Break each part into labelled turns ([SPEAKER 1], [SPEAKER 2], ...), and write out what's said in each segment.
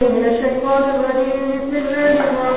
[SPEAKER 1] بسم الله الرحمن الرحيم.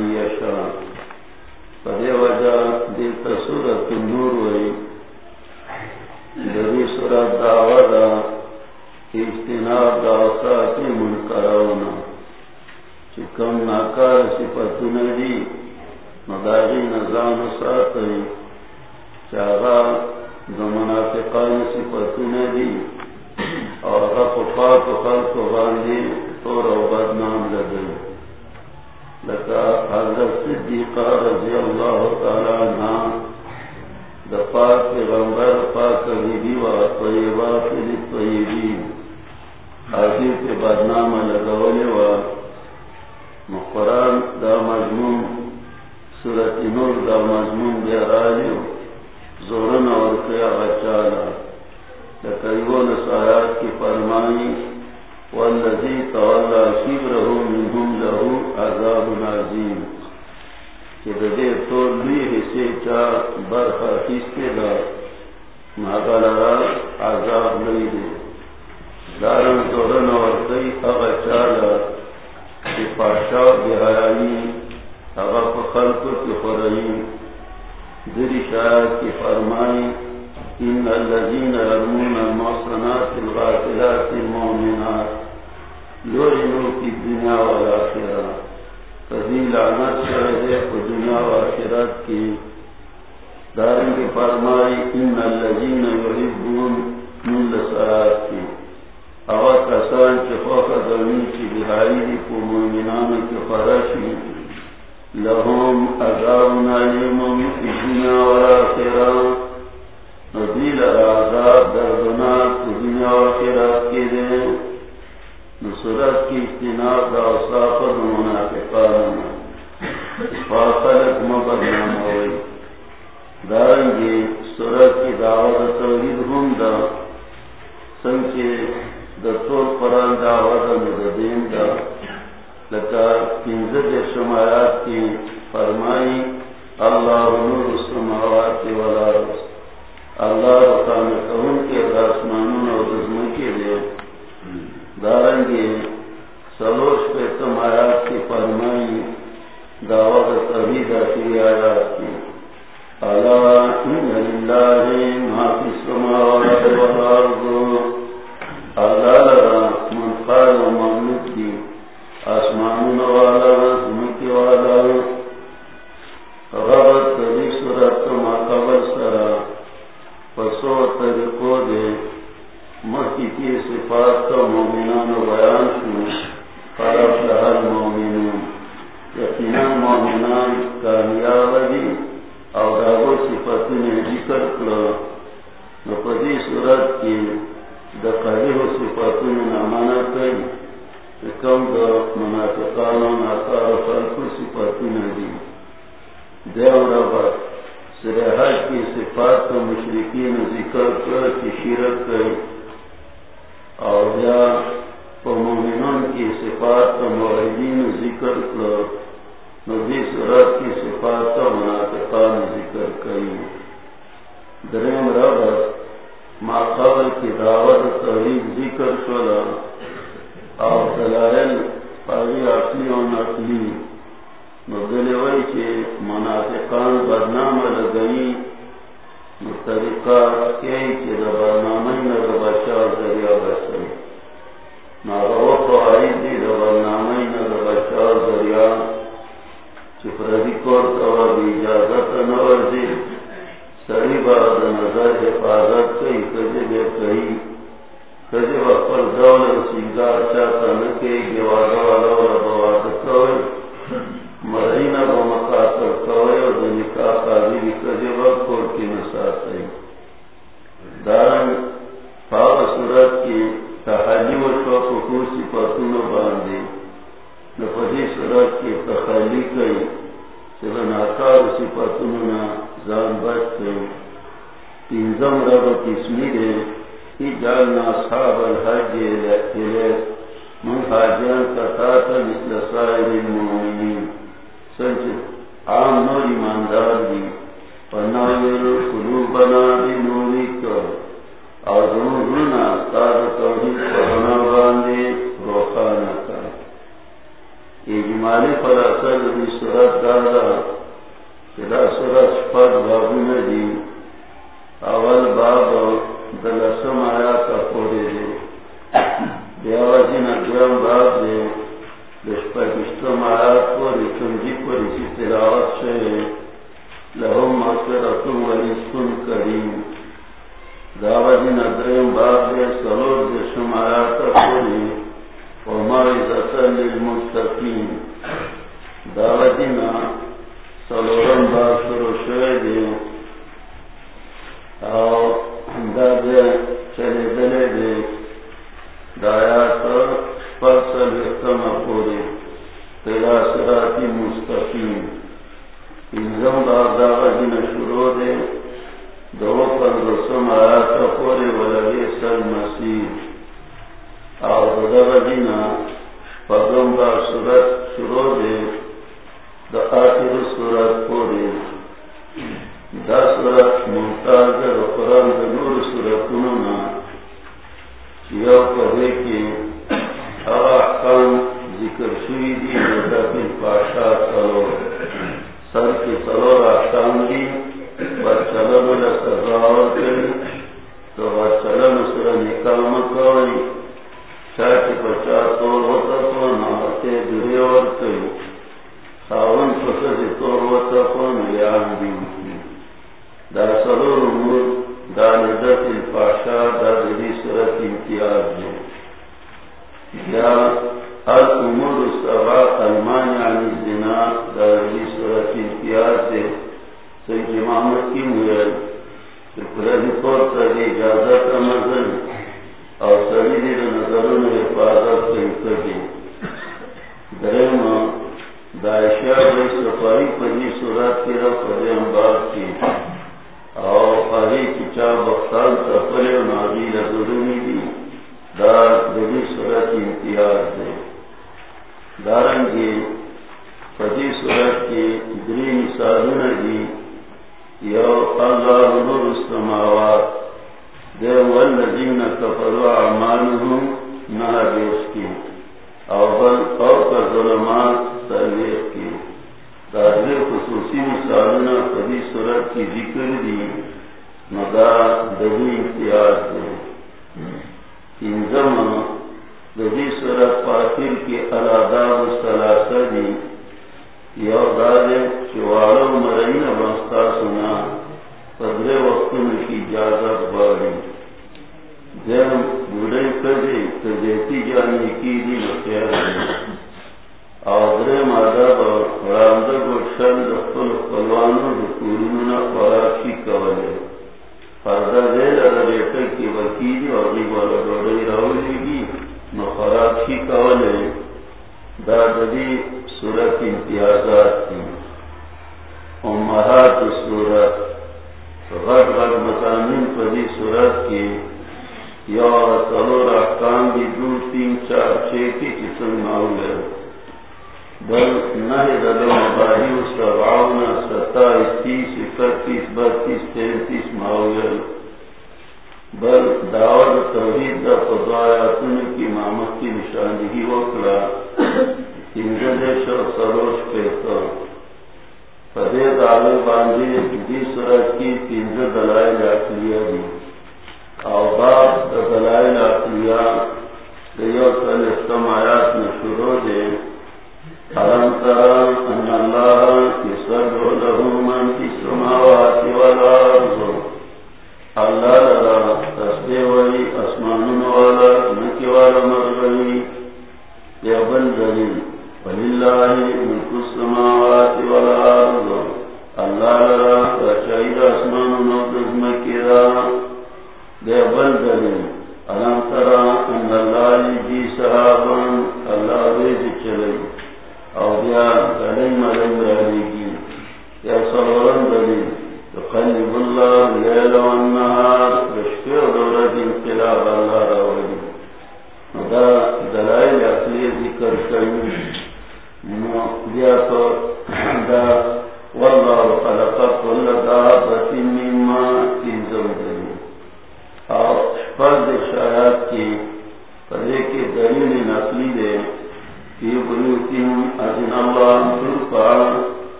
[SPEAKER 1] رہی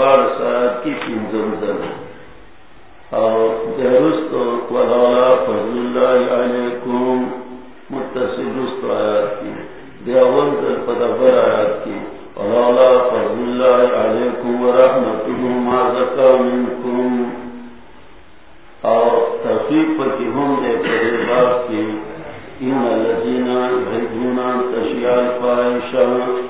[SPEAKER 2] پار سات کی تین زم زم درست ولا فضل اللہ علیہ کم متصل رست آیات کی۔ دیوان در پتہ بر آیات کی۔ ولا فضل اللہ علیہ کم ورحمت اللہ ما زکا من کم اور تحقیق پر کی ہم نے پہلے بات کی۔ ان الذين يريدون ان تشيع الفاحشه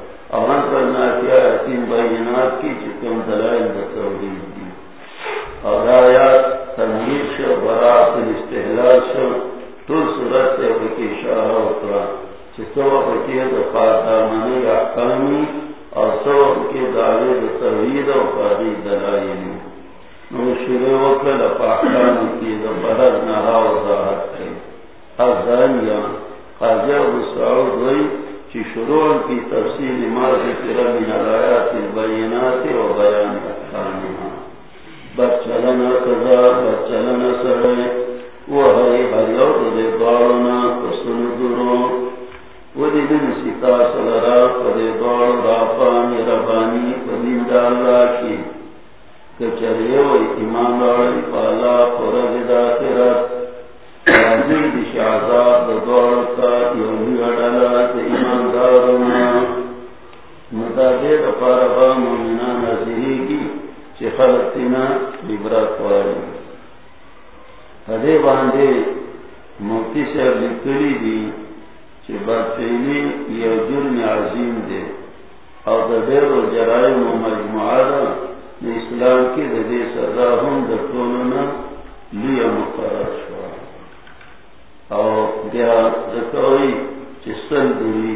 [SPEAKER 2] امن کرنا کیا حسین بھائی جناب کی چکن دلائل بتاؤ اور آیا تنویر سے برات استحلال سے تل صورت سے ان کی شاہ اترا چتوں پر کیا تو پاردامنی احکامی اور سو ان کے دعوے تنویر اور پاری دلائل۔ نو شروع وکل پاکان کی دو بہر نہا وزاہت ہے۔ اور دانیا خاجہ رسول رئی شروع کی تفصیل ما ذکر من الآیات البینات و بیان احکامها بچلن قضا بچلن سڑے و ہری ہریو دے دوڑنا پسن درو و دی دن ستا سلرا پدے دوڑ راپان ربانی پدین دالا کی۔ کچریو امام راڑی پالا پرد داخرت رازی دشازاب دوڑتا یونی اڈالا دے دفار با مومنان کی چی خلقتینا عبرت واری حدے باندے مفتی صاحب لکلی دی چی بدفعلی جرم عظیم دے. او دا و جرائم و مجموعہ اسلام کی دا سزا ہم دا تولنا لیا مقرر شوا. او دیا دکوئی چی سن دوری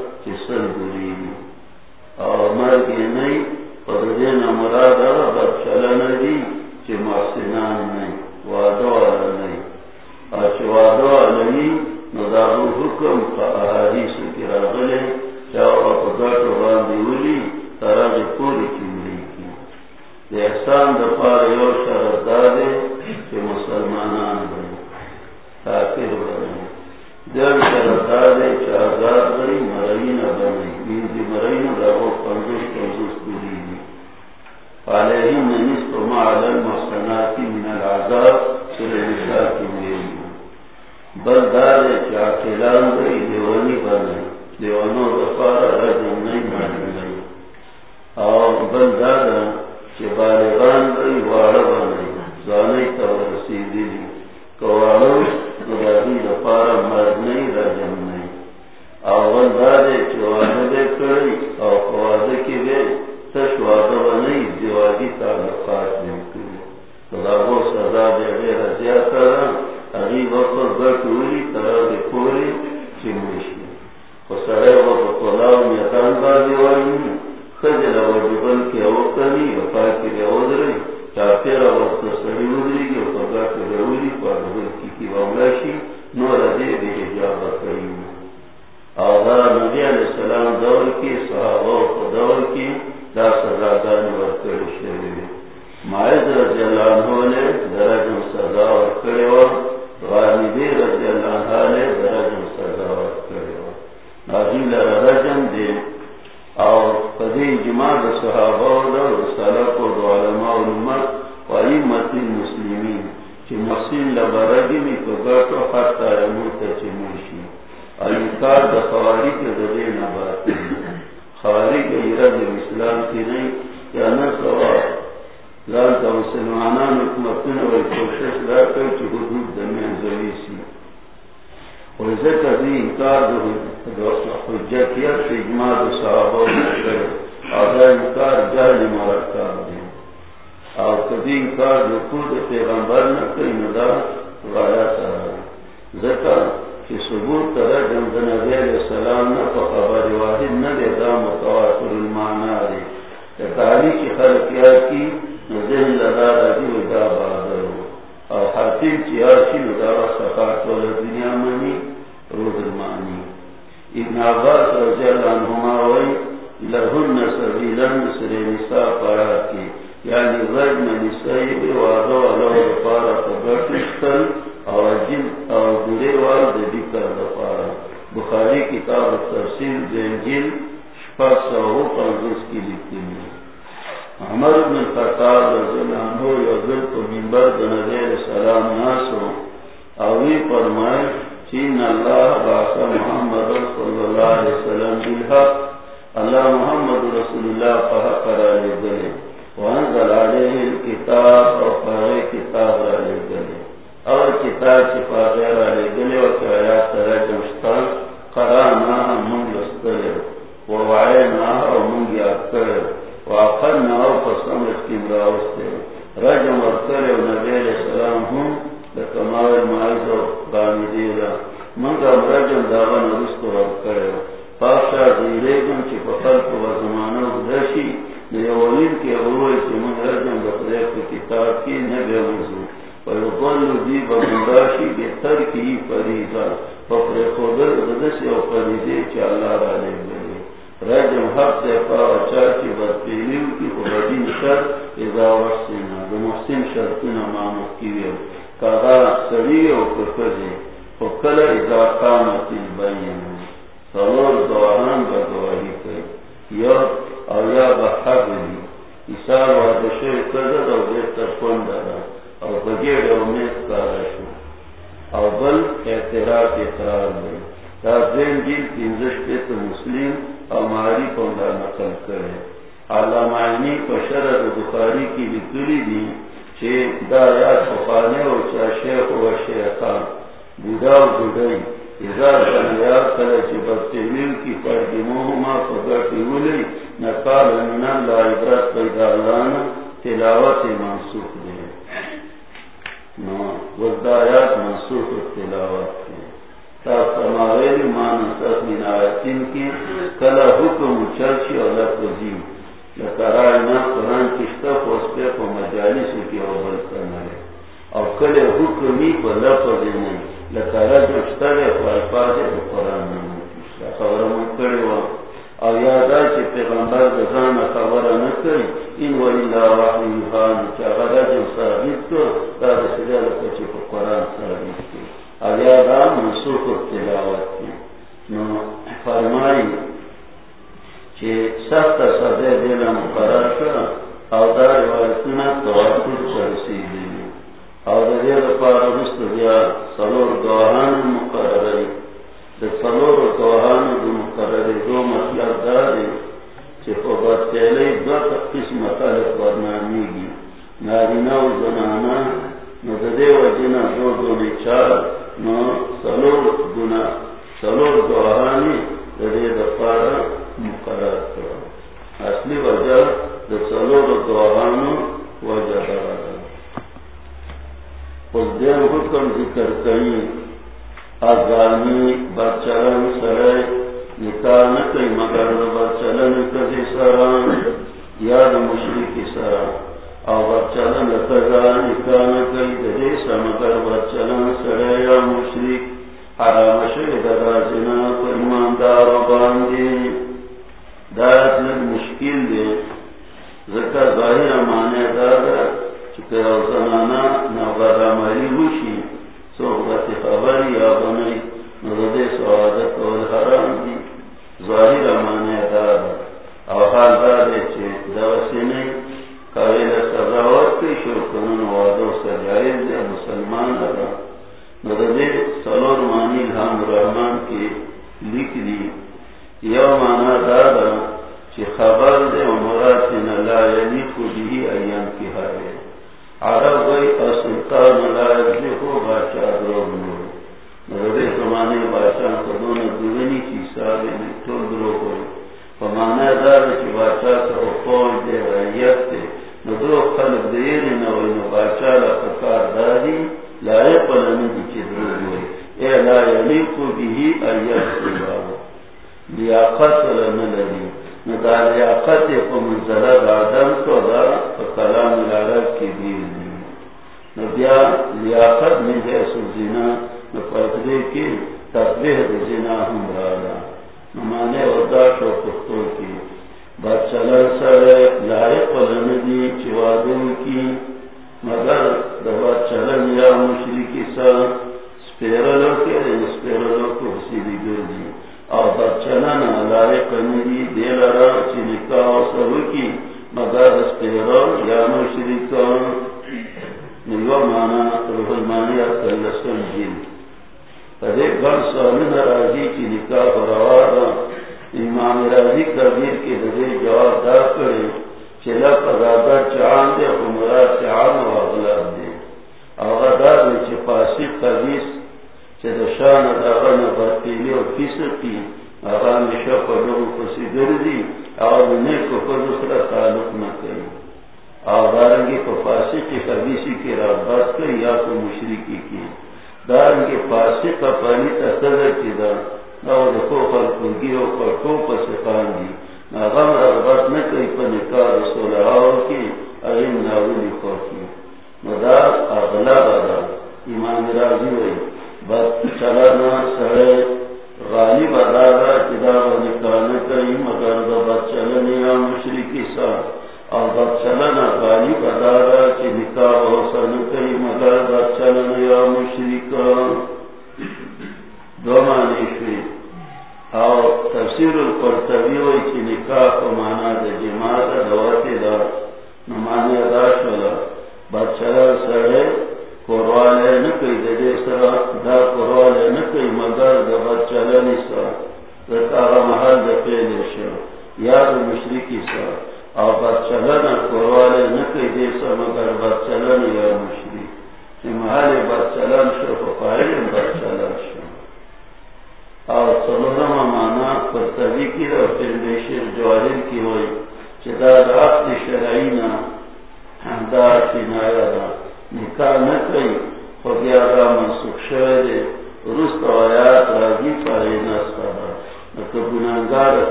[SPEAKER 2] سر بری مر کے نہیں اور مراد بچلا نہ دی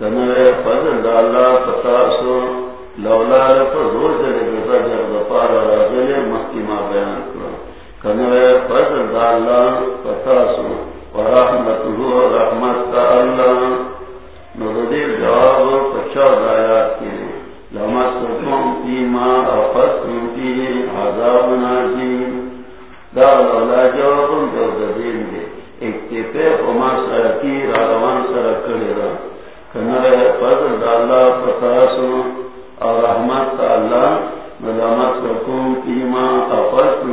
[SPEAKER 2] کنوے ہو رحمت اللہ۔ نردی جواب پچا دایا کی۔ تاسو او رحمت اللہ ملامت رکھوں کی ماں افت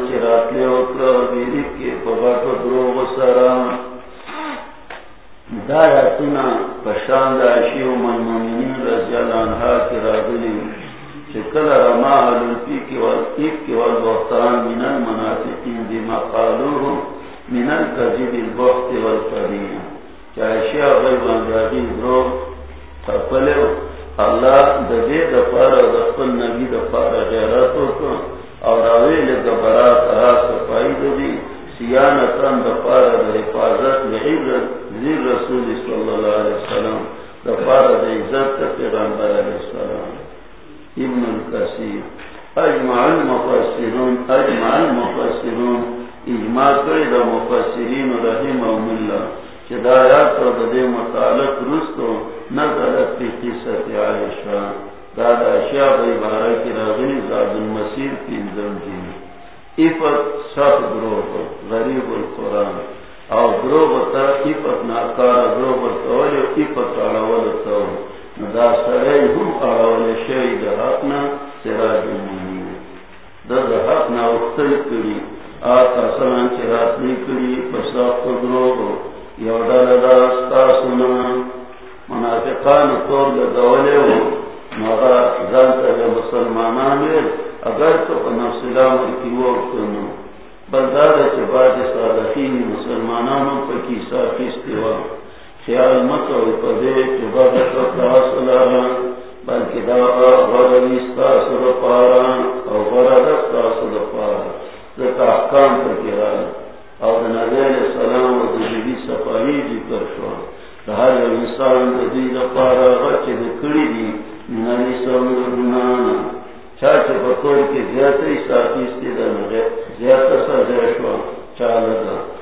[SPEAKER 2] کی رات کے بغاتو الفی کے والقیب کے والبختان من المنافقین بما قالوه من الكذب البخت والقرین چاہے شیعہ غیبان جاگی برو تپلیو اللہ دے دفارا دفل نبی دفارا غیراتو کو اور اویل دبرا ترا صفائی دی سیانتن دفارا دا حفاظت زیر رسول صلی اللہ علیہ وسلم دفارا دا عزت پیغمبر علیہ السلام. ابن القصیر اجمع المفسرون اجمع المفسرون اجماع کری دا مفسرین رحمه اللہ ہدایات اور دے متعلق رستو نظرت کی قصت عائشہ دادا اشیاء بھائی بارہ کی راغنی زاد المسیر کی جی افت سخ گروہ غریب القرآن. او گروہ تا افت ناکار گروہ تا افت اڑول تا دا سرے ہم اڑول شئی دا حقنا سراج المنی دا دا حقنا اختل کری آتا سلان چرات نکری پساق گروہ منافقان طور دا لدولے ہو مغا زانتا دا مسلمانان اگر تو نفس الامر کی وقت کنو بلدار چه بعد صادقین مسلمانانو پا کی ساکستی و خیال مطو پدے چه بعد ستا صلاحا بلکہ دا غرمی ستاسر پارا او غرد ستاسر پارا۔ زکا احکام پر کرا اور نبی علیہ السلام و دجیبی دجبی صفائی ذکر شو۔ ہر انسان دید پارا غچ دکڑی دی۔ نبی سمر دنانا چاچ بطور کی زیادہ ہی ساتھی استیدن زیادہ سا زیشو چالدا کے شکر اتستی کی برہو دلی سیدلی ایفت منہم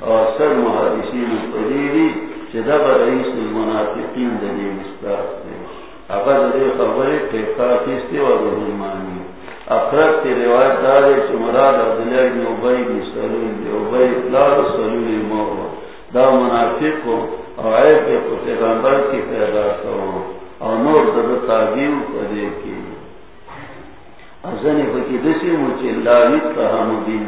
[SPEAKER 2] اور اکثر محدثین قدیری المنافقین دلی مستاق دے. اگر دے خبری کستے و اخرت روایت عبداللہ عبی بن سلول عبی سلول دا منافق کو اور عیب کے پیغمبر کی پیدا کرو اور نور دد تعبیر کرے کی. ازنی دسی مجھے لاویت کہا مدین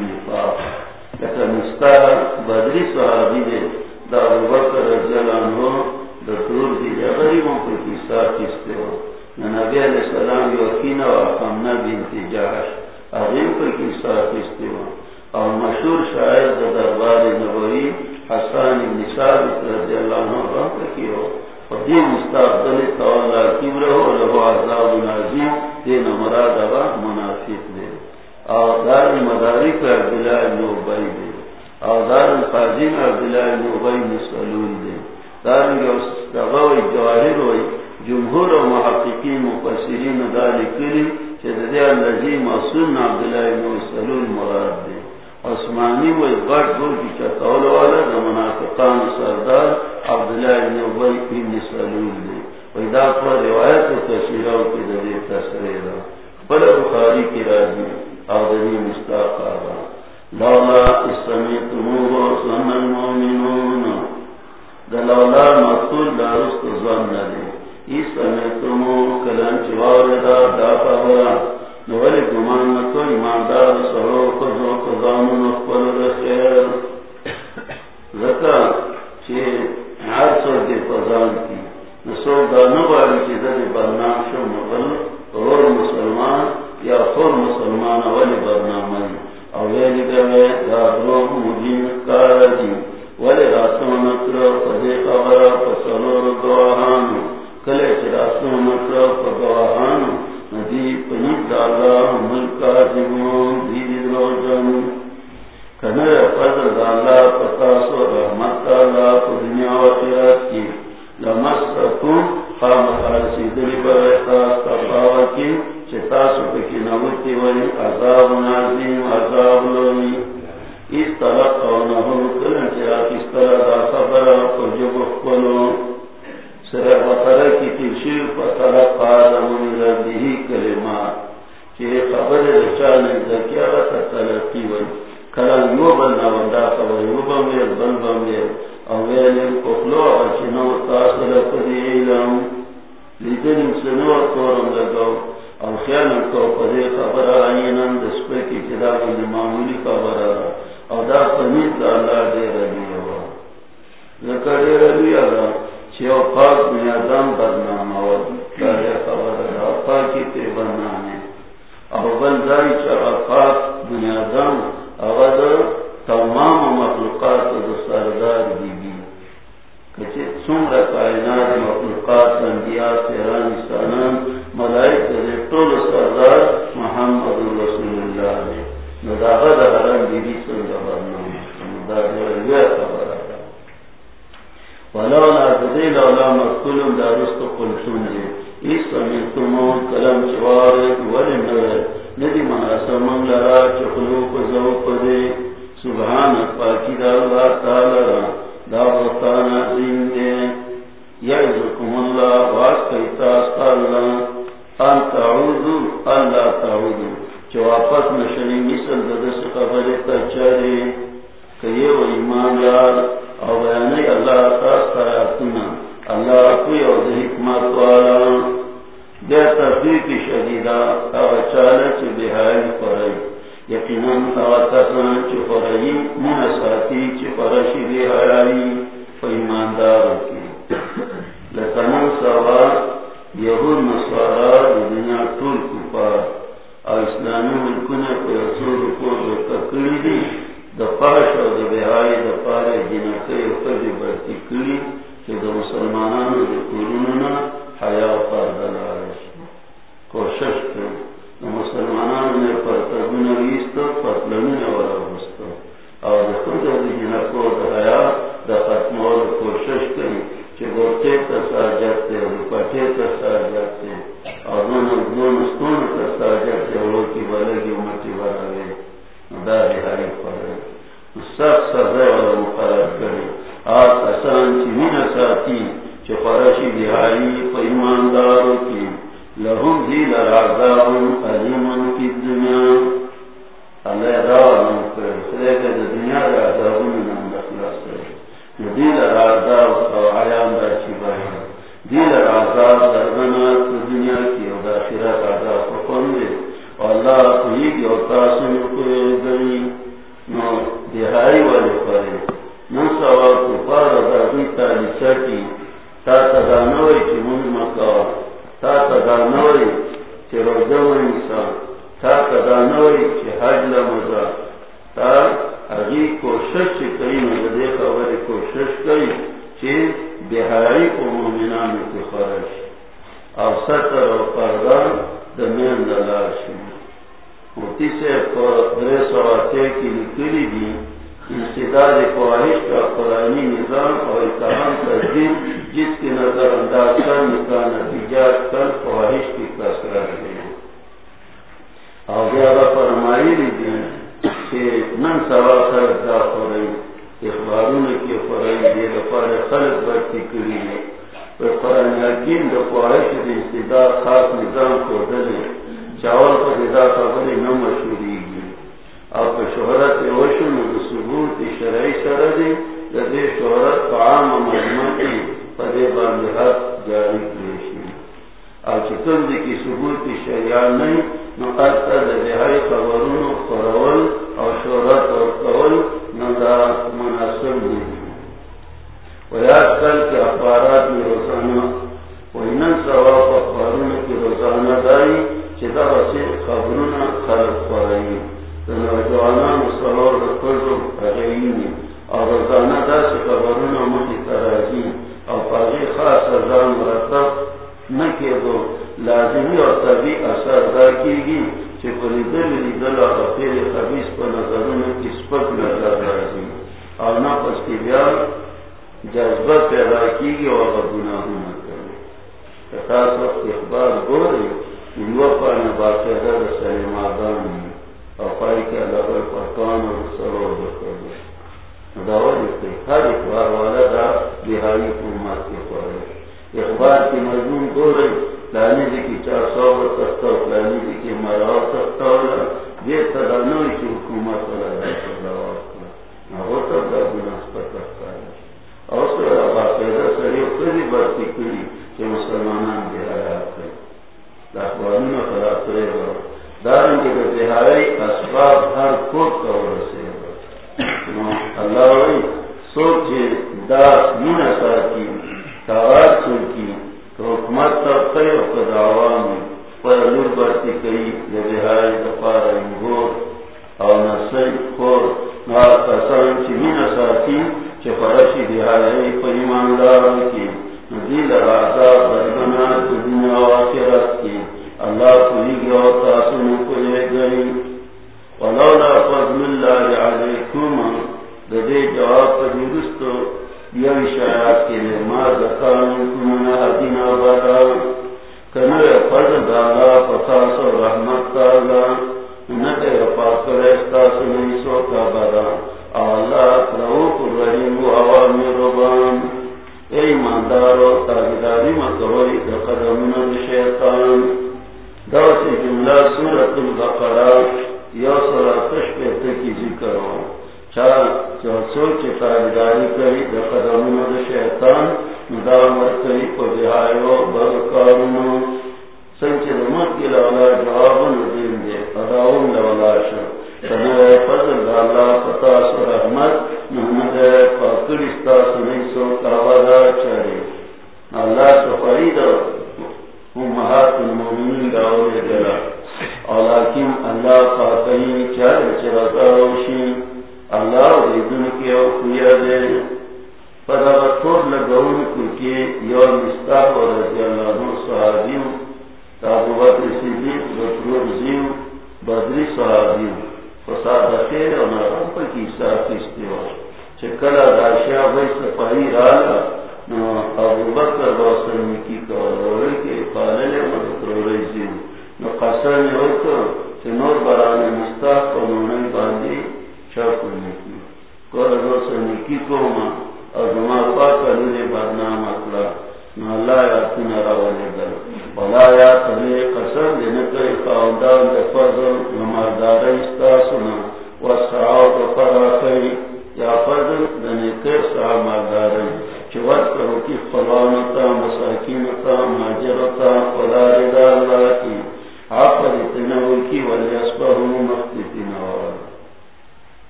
[SPEAKER 2] چاول پر جدا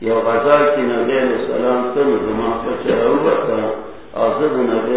[SPEAKER 2] یو غزا کی نبی علیہ السلام تم زمان پر چرا ہوا تھا اور زد نبی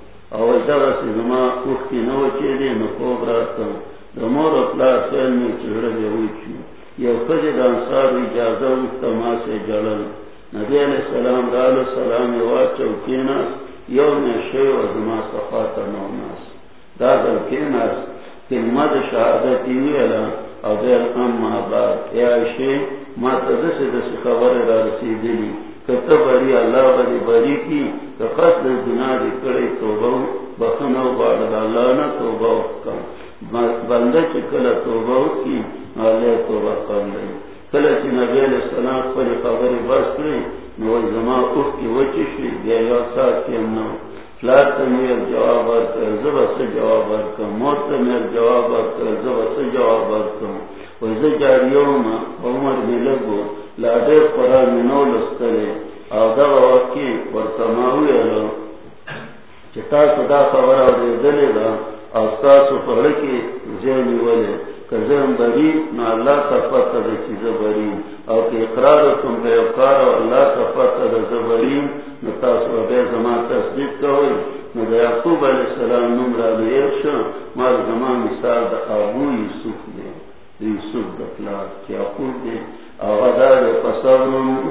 [SPEAKER 2] او جغا سی زمان اختی نو چې دې چی دے نکوب راتا دمور اپلا سیل میں چہرہ بے ہوئی چھو یہ خجد انصار اجازه اجازہ اکتما سے جلل. نبی علیہ السلام رال السلام یواد چوکیناس یوم شیو ازما صفات نو ناس نوناس دادل کیناس کلمت شہادتی ویلا او دیر اما بعد. اے عائشی ما تدس دس خبر را رسیدلی کتب بری اللہ بری بری کی کہ قصد گناہ دی کڑی توبہ بخنو بارد اللہ نا توبہ کم بندہ چکل توبہ کی آلے توبہ کر لے کل چی نبی علیہ السلام پر خبری بس کری نو زما اخ کی وچی شی بیا یا ساتھ کی امنا فلات تمیر جواب ورکر زبا سے جواب ورکر موت تمیر جواب ورکر زبا سے جواب ورکر وزا جاریونا عمر بلگو لادے قرآن منو لستلے او دا واقعی ورکماوی علو چتا صدا خبر آدھے دلے دا استاسو پڑکی زینی ولے کزم بری، نو اللہ کا دے چیز بری او کہ اقرار تم بے اقرار اللہ کا دے زبری نو تاسو بے زمان تصدیق کوئی نو دے یعقوب علیہ السلام نمرا دے شو. مال زمان مثال دا ابو یوسف دے یوسف دا پلار کہ یعقوب دے او غدا دے پسر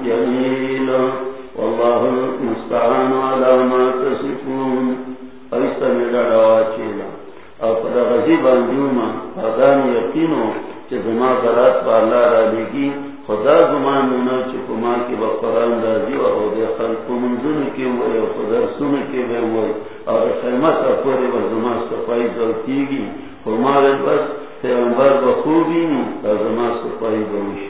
[SPEAKER 2] جمیل واللہ ما تصفون ایسا میرا روا چیلا او پدا غزی باندیوما آدان یقینو چه اللہ را لگی خدا زمان نونا چه کی با قرآن رازی و او دی خلق منزون کی وی او خدا سن کی وی وی او خیمت اپوری و زما صفائی زلتیگی کما بس پیغمبر بخوبی نو او زما صفائی بوشی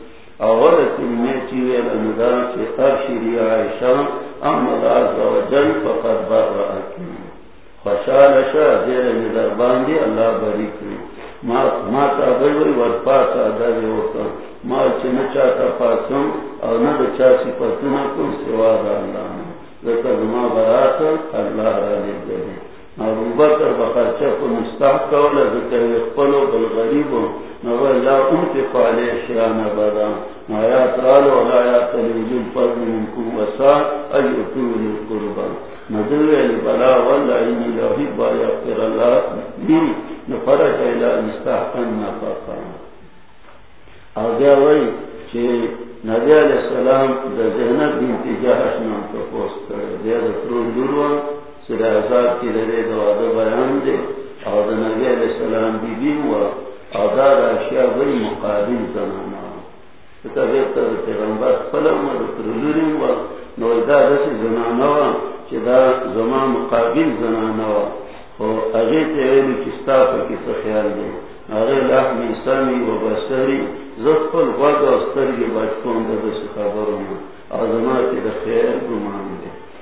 [SPEAKER 2] اول کلمه چیوی الاندا چی ارشیری عائشہ امد عز و جل فقد بر رأکی خوشال شا زیر ندر باندی اللہ بری کری ما تا بلوی ور پاسا داری وکر ما چه نچا تا پاسم او ند چا سپتنا کن سوا دا اللہ ذکر ما براتا اللہ را لی گلی ابو بکر بخرچہ کو مستحق کولا ذکر اخپلو بالغریبو نو اللہ انتق علی شیان بدا آیات رالو آیات لیجل فرد منکم وسا ایوتو للقربا نظر علی بلا واللہ انی لہی بایا اقر اللہ نفرج الى مستحقن ما فاقا آگیا وی چه نبی علیہ السلام دا زینب بنت جہش نام تپوس کرے دیا دا ترون دروان سر ازاد کی لرے دا وعدہ بیان دے، او دا نبی علیہ السلام بی بی ہوا. او اشیاء بری مقابل زنانا تا بیتا دا پیغمبر پلم دا ترلوریم ہوا نو دا دا مقابل زنانا و. اغی چستا پا کسا خیال سامی و و بچکون دا خبرون دا گمان دے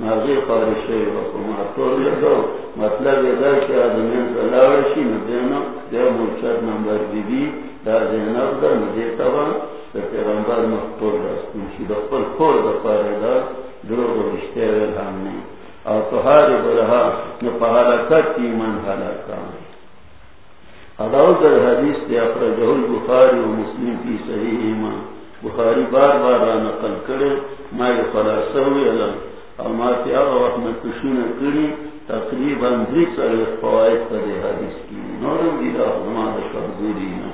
[SPEAKER 2] ماغه خارش شوی و کومه تور لګو مطلب دا چې ادمین زلاړ شي نو دینو د مرشد نمبر بی بی دا زینب دا مجھے تبا د پیغمبر مخطور راستون شي د خپل خور د پاره دا دروغ رشته ویل هم نه او طهاری برها نو په حرکت ایمان حلاکان اداو در حدیث دی اخرجه البخاری و مسلم فی صحیح ایمان. بخاری بار بار را نقل کرے ما یہ خلاصہ ہوئی علم اور وقت میں کشون کری، تقریباً دری سر فوائد حدیث کی نورم نا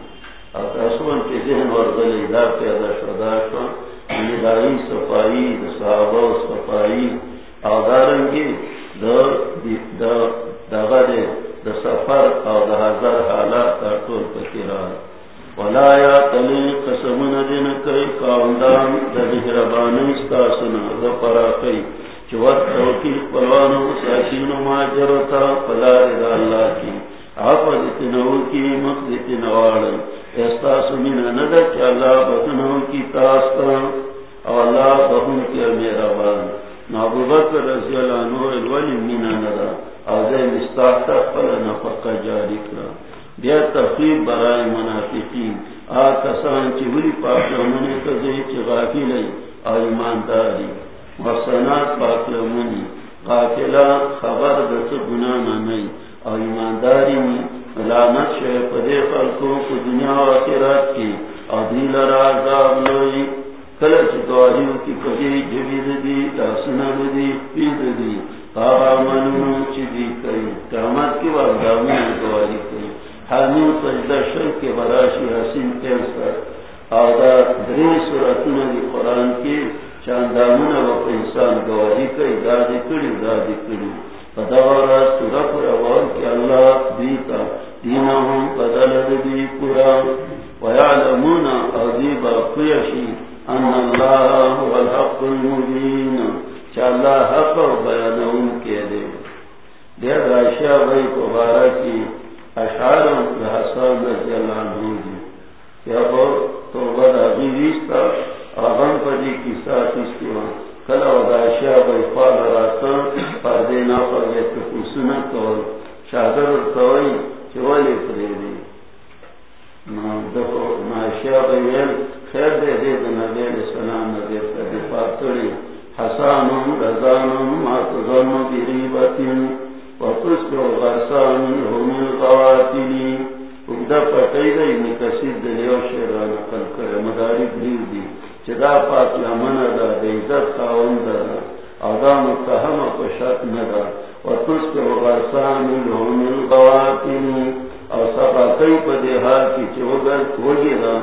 [SPEAKER 2] اور کے ذہن ورغل ادا پیدا شدا شا صفائی دا صحابہ و صفائی اور دارنگی دا دا دا غد دا سفر اور دا حالات طول ولا یا تلی دین کئی چوت توکی پلوانو ساکین ماجرتا پلار دا اللہ کی آپا دتنو کی مخ دتنوار استاس من ندر چا اللہ بکنو کی تاستا او اللہ بہن کی میرا بان نابو بکر رضی اللہ عنہ الولی من ندر او دے مستاقتا پل نفق جاری کرا بیا تفریب برای منافقین۔ آکسان چی ولی پاک لمنی کزی چی غافی لئی آئی ایمانداری۔ وصنات پاک لمنی غافلا خبر دس گنانا نئی آئی ایمانداری می لانت شای پدے خلقوں کو دنیا و آخرات کی آدھی لرا عذاب لئی کلچ دواریو کی کجی جبید دی لاسنا دی پید دی آغا منو چی دی کئی قیامت کی وقت دواری کئی حامی سجدہ شر کے براشی حسین کینسر آدھا دری سورتون دی قرآن کی چاندامون و انسان گواہی کئی دادی کڑی دادی کڑی فدورا سورہ پر اوار کی اللہ دیتا دینہم بدل دی پورا ویعلمون عذیبا قیشی ان اللہ هو الحق المبین چا اللہ حق و بیانون کے دے دیر راشیہ بھائی کو بارا کی اشعار حسان رضی اللہ عنہ دی یا بہت توبہ دا بیویستا پدی کی ساتھ اس کی وہاں کلا و دا اشیاء بای فال راتا پردے نافر ویت کسونا کول. شادر ارتوائی چوالی پریدی دفو نا اشیاء بای ویل، خیر دے دے دا نبی علیہ السلام، نبی فردی پاتری حسانم رضانم ماتظن بریبتن وقصد غرسان، هم القواتلی اگدا پتائی دا ابن کسید دلیو شیران قل کر مداری بلیو دی. چدا پاک لمن دا دیزت خاون دا آدا متهم پشت ندا. وقصد غرسان هم القواتلی او سبا کئی پا دی حال کی چه وگر وگی دا،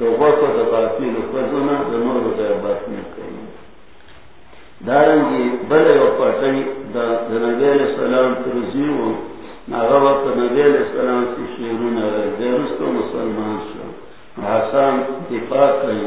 [SPEAKER 2] دو وقت دا قاتل فزنا دا نور دا بات نکئی دارنگی بلے و پاٹائی دا نبی علیہ السلام ترزیو ناغا وقت نبی علیہ السلام سی شیرون اگر دیرستو مسلمان شو. حسان دفاع کئی.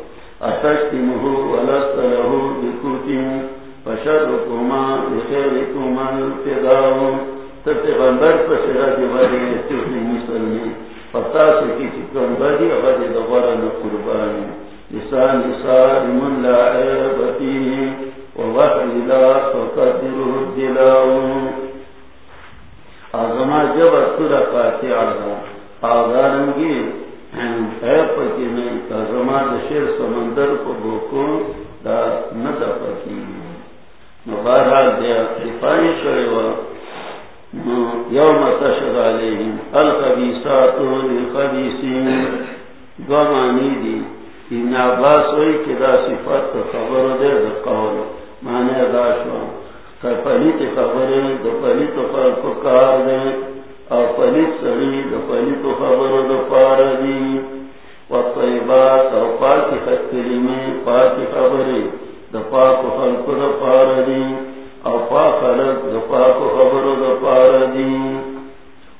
[SPEAKER 2] شو اتشتمه ولست له بکوتیم فشرکما بخیرکما التداو تتغنبر پسرا دیواری تیوی مسلمی فتاس کی چکن بدی غد دوارا قربانی لسان لسان من لا عيب فيه، ووحي لا تقدره الدلاو آزما جب اتر قاتی آزا آزارنگی عیب نہیں آزما شیر سمندر کو دا بہرحال دیا کرے وا یوم تشد علیہم دو معنی دی ابن عباس ہوئی کہ دا خبر دے دا قول معنی دا کہ پلیت خبریں دا پلیت خلق کار اور پلیت سری دا خبر دا پار دی والطیبات اور پاک خط کلمیں پاک خبریں دا پاک خلق دا پار دی او پاک خلق دا پاک خبر دا پار دی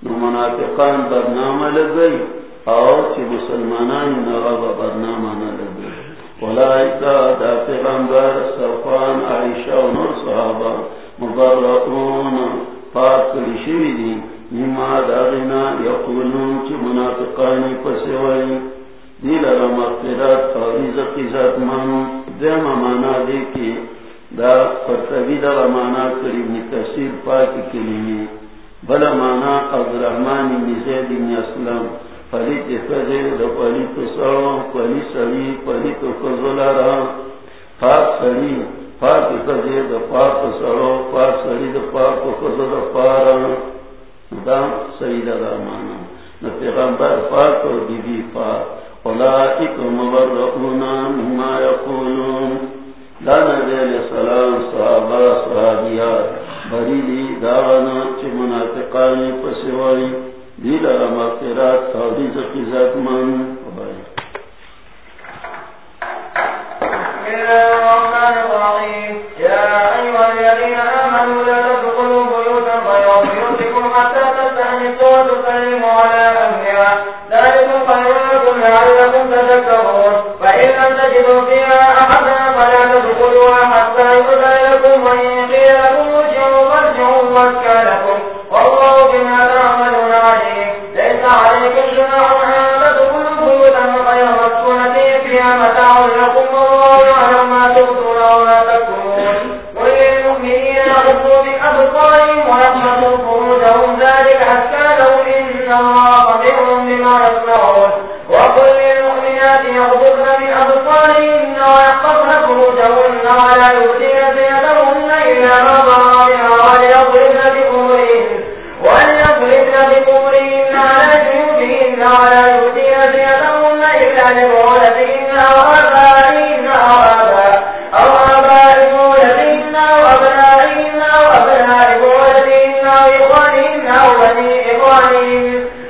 [SPEAKER 2] نو منافقان بدنام لگئی او چی مسلمانان نغب بدنام لگئی. ولائکا دا پیغمبر صفان عائشہ و نور صحابہ مبرقون پاک لشوی دی مما داغنا یقولون چی منافقانی پسوائی دیل را مغفرات او عزت عزت من. دیم مانا دے کی دا فرطبی دا مانا کریم نکسیر پاک کلیمی. بلا مانا عبدالرحمن بن زید بن اسلام پلیت فضل دا پلیت سرم پلیت سری پلیت فضل را پاک سری پاک فضل دا پاک سرم پاک سری دا پاک فضل پارا دا سری دا مانا نا پیغمبر پاک و بی بی پاک. اولائک مبرعونا مما یقولون. دا نبی علیہ السلام صحابہ صحابیات بریلی داغنا چی منافقانی پسوائی دیل رمقرات توریز قیزت من بائی
[SPEAKER 1] يا أيها الذين آمنوا لا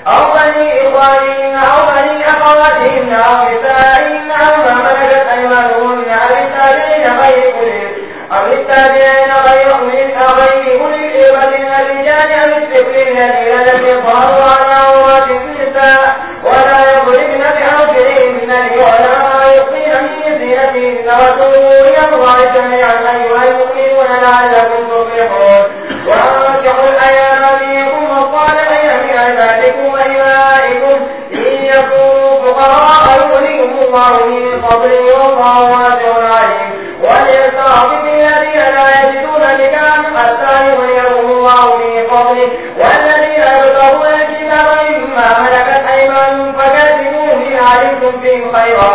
[SPEAKER 1] أو بني إخوانهم أو بني أخواتهم أو نسائهم أو ما ذلكم أيمانكم إن يكونوا فقراء يؤذيهم الله من قبل يوم وعوات عليهم وليستعطي في الذين لا يجدون لكان حتى يغيرهم الله من قبله والذين يبتغون الكتاب مما ملكت أيمانهم فكذبوه إن علمتم فيهم خيرا.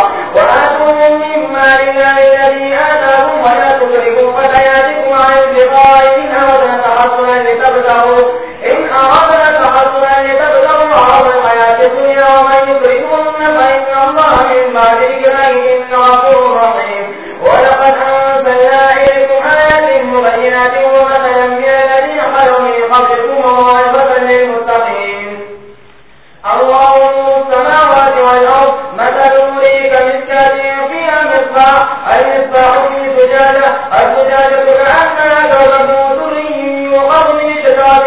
[SPEAKER 1] تعود الدجاجة الدجاجة كأنها دولة ذري وقرن شتاب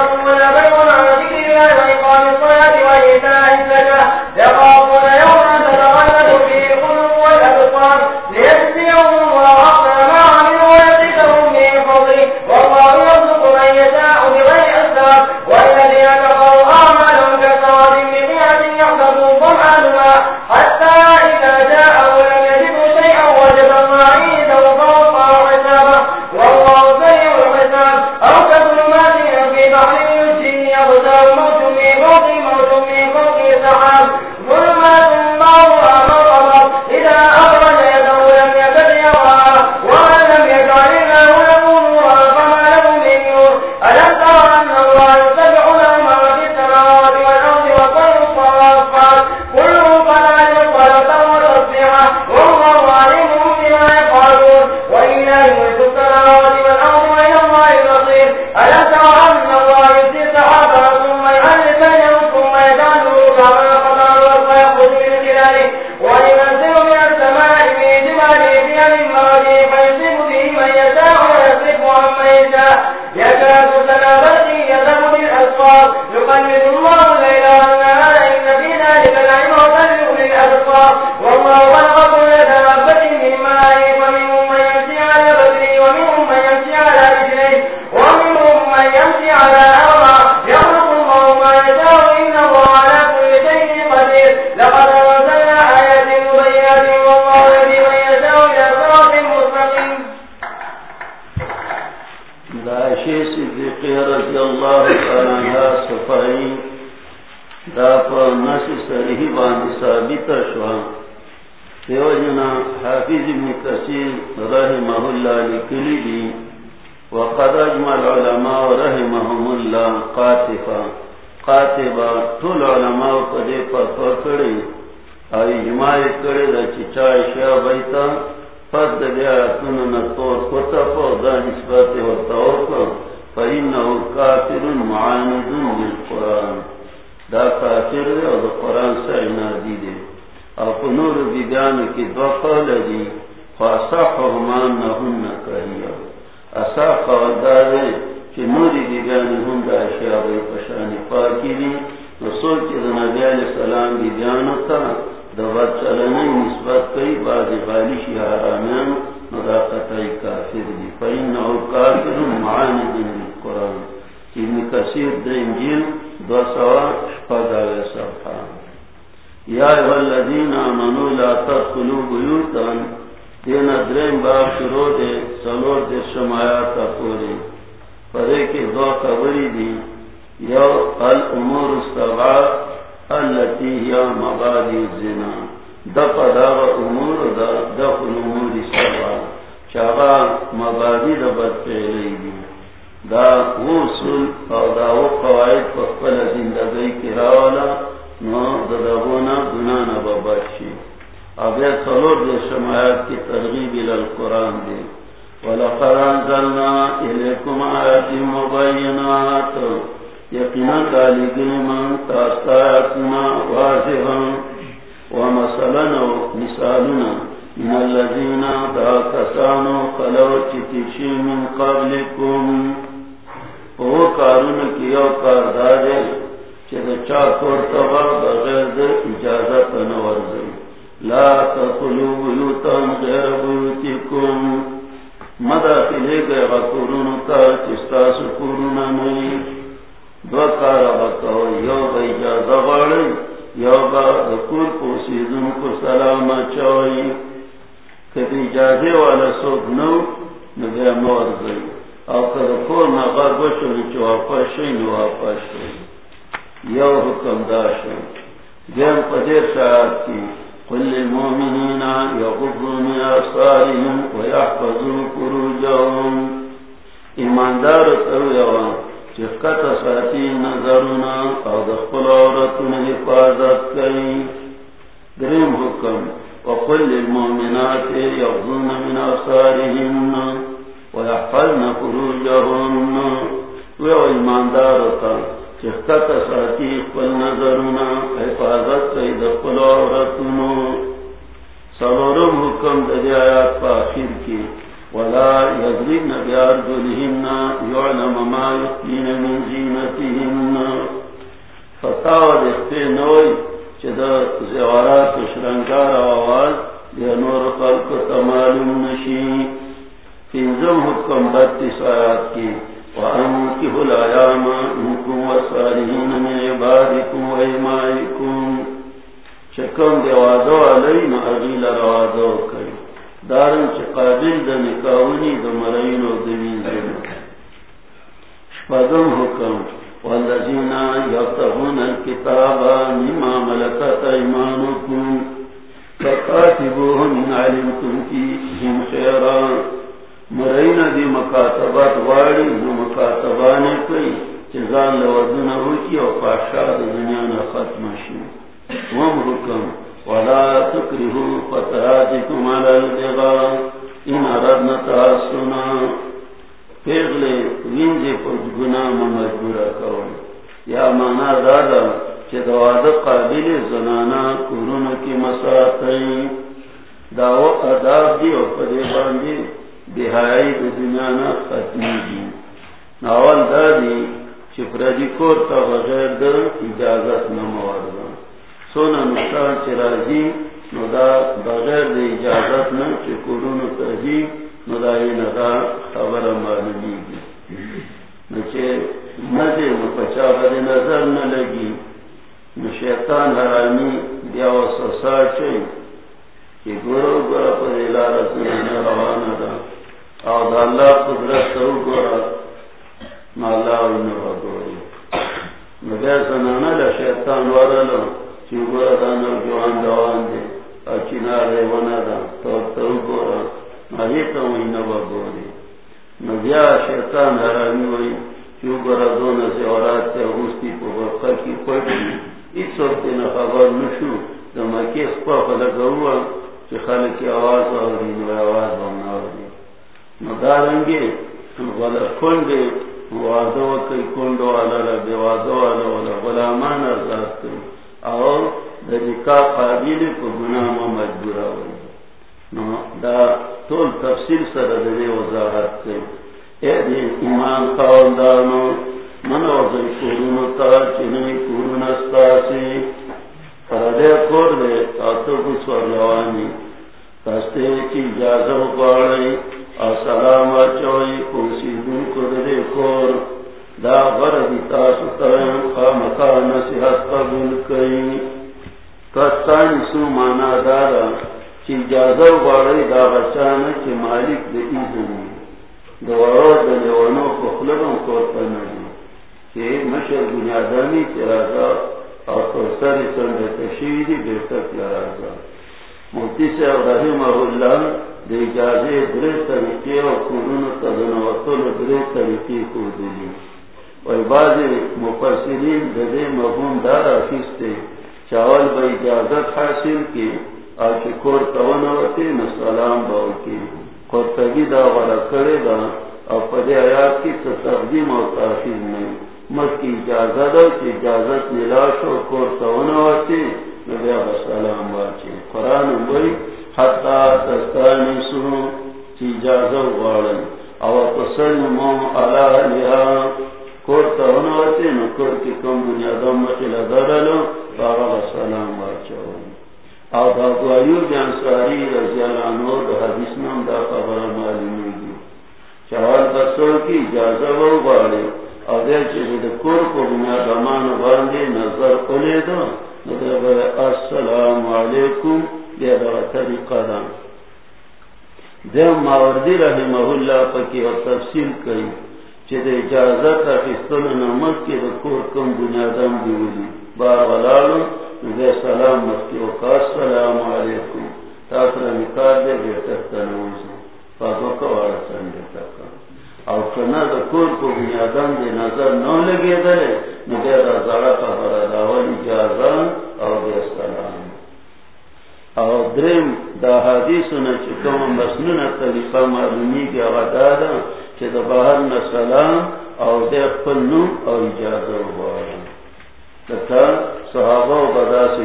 [SPEAKER 1] الله کے بارے الله الليل
[SPEAKER 2] والنهار إن في ذلك العلم وفرق للأبصار والله والله نسی سریحی ثابت شوا دیو جنا حافظ ابن کثیر رحمہ اللہ لکلی دی۔ وقد اجمع العلماء رحمهم اللہ قاتفا قاتبا طول علماء قدے پا فرکڑی آئی جماعی کڑی دا چچا اشیاء بیتا۔ پس دا بیا اتنا نطور کتا پا دا نسبت و توقع، فا انہو کافر معاند بالقرآن۔ دا کافر دے اور دا قرآن سعنا دی. دے اور پنور بیدیان کی دو قول دی فاسحهما نهن کہیا اصاف و دا دے کہ نوری بیدیان ہن دا اشیاء بے پشانی پاکی دی رسول کی دا نبی علیہ السلام بیدیانو تا دبت چلنے نسبت کئی بعض غالی شہرامیان ندا قطعی کافر دی فإنہو کافر معاند بالقرآن ابن کثیر دا انجیل دو سوا شپادا صفحہ یا آمنوا لا تدخلوا بیوتا. درین باب شروع دے، سلور دے پوری کی دو خبری دی. یو الامور السبع التي هي الزنا. امور دا امور دا بد پہلے دی. دا وصول او دا و قواعد پخپل زندگی کی راولا نو دا دغونا گنانا بباشی اب یا صلور دے شمایات کی ترغیب الالقرآن دے وَلَقَدْ أَنزَلْنَا إِلَيْكُمْ آيَاتٍ مُبَيِّنَاتٍ یقینا ڈالی من تاستایتنا واضحا. ومثلنا مثالنا من الذين دا کسانو خلو چتشی من قبلكم وہ کارون کی او کاردارے چه چاکور تبا بغیر دے اجازت نورزی لا تقلو بیوتا غیر بیوتکم مداخلے گئے غکورون کا چستا سکورون نہیں دو کارا بکاو یو با اجازہ غاڑی یو با دکور پوسیدن کو سلام چاوئی کبھی اجازے والا سوک نو نگے مورزی او کدو کور نغار بشو نچو واپس شئی نو واپس شئی یو حکم داشو دیم پدیر شاعت کی قل للمؤمنین یغضوا من ابصارهم ويحفظوا فروجهم ایماندار تو یوان چفکت ساتی نظرنا او دخل عورتن حفاظت کئی درم حکم، وقل للمؤمنات يغضن من ابصارهن ويحفظن فروجهن ویو ایماندارتا چفکت ساتی قل نظرنا حفاظت کئی دخل عورتن سرورم حکم دی آیات پا آخر کی، ولا يضربن بأرجلهن، يعلم ما يخفين من زينتهن. فتاوى دخته نوي چدا زوارات شرنگار آواز یا نور خلق تمالم نشی فنزم حکم بتیس آیات کی وَأَنْكِهُ الْأَيَامَ مِنْكُمْ وَالصَّالِحِينَ مِنْ عِبَادِكُمْ وَإِمَائِكُمْ چکم اغیل روادو کئی۔ دارن چی قابل دا نکاونی دا مرین و دوین دن شپدم حکم، والذین یبتغون الكتابا مما ملکت ایمانکم فقاتبوهم ان علمتم فیهم مرین دی مکاتبات واری، نو مکاتبانے کئی چیزان لوردن ہوکی و پاشاد دنیا نا ختم شو وم حکم، ولا تكرهوا فتياتكم على البغاء ان اردنا تحسنا پیغلے وینجے پر گناہ مجبورا کون. یا مانا دادا، چه دواد قابل زنانا قرون کی مساقی داو اداب دی و پدے باندی بہائی دی دنیا نا ختمی دی. ناول دادی چه پردی کور تا بغیر در اجازت نمواردن سونا نقصان چرازی نو دا بغیر دا اجازت نا چه قرون تحجی نو دا این دا خبر معلومی گی نو چه نده نو پچا بده نظر نلگی نو شیطان حرامی بیا وسوسه چي چې ګورو ګورو په لار سره روانه ده اور اللہ قدرت سرو گوڑا مالا گوڑی مگر سنانا لا شیطان والا لو چی گوڑا دانا جوان دوان دے، اور چینا رے دا، تو سرو گوڑا مالی کم ہی نبا گوڑی مگر شیطان حرامی ہوئی چی گوڑا دونا سے اورات سے غستی کو برقا کی پڑی اس وقت نہ خبر نشو دمکی خواہ خلق ہوا، چی خلق آواز آوری، نو آواز آوری۔ اوري نو دارنګي ولا کونډه وادو کوي کونډو والا به وادو والا ولا غلامان آزاد کوي او د نکاح قابل په ګناه مو مجبور وي نو، دا ټول تفصیل سره د دې وضاحت کوي اے دې ایمان خاوندانو منو ځي کورونو ته چې نه کورونه ستاسي پر دې کور دې تاسو کو سوالوانی تاسو ته اجازه وغواړئ او سلام اچوئی پوسی دن کو دے کور، دا غردی تاسو ترین خامقا نصیحت قبول کئی۔ کستانی سو مانا دارا، چی جازو باری دا بچانا چی مالک دے ایزنی۔ دوارو دلیوانو کخلبم کورتا نجی چی مشر بنیادانی چی رازا او کستانی سنده تشیدی بیتک لرازا مفتی سے رحمہ اللہ اجازے درے طریقے اور قرون تدن وطل درے طریقے کو دلی۔ اور بعض مفسرین ددے مفہوم دار آفیستے چاول با اجازت حاصل کی آکے کور تون ہوتے نہ سلام باؤ کی قرطبی دا غرا کرے گا اور پدے آیات کی تو تقدیم اور تاخیر نہیں مت کی اجازت ہو کہ اجازت نلاش ہو کور تون ہوتے نہ سلام قرآن بھائی حتا تستانی چی جازو غالن او تسلمو علا نو کم مخیل درلو باغا سلام واچو او دا رضی اللہ عنہ دا حدیث نام دا خبر معلومی چوال بسو کی جازو غالن او چیز دا کور کو دنیا دمان باندی نظر قلی دا. السلام علیکم. طریقہ دا دیم ماوردی رحمہ اللہ پکی اور تفصیل کئی چی دے اجازت اخستل نمت کی دا کم بنیادم دیولی بار ولالو دے سلام مکی وقا السلام علیکم. تاثر نکار دے بیتر تنوزن فاقو کوارا سنجے تکا او کنا دا کور کو بنیادم دے نظر نو لگے دلے نبی نو دے رازارا خبر داولی جازان او دے سلام او درم دا حدیثو نا چکم مسنون طریقہ معلومی کی اغدادا چی دا باہر نا سلام او دے خپل او اجازه وارن لکا صحابہ و بدا سی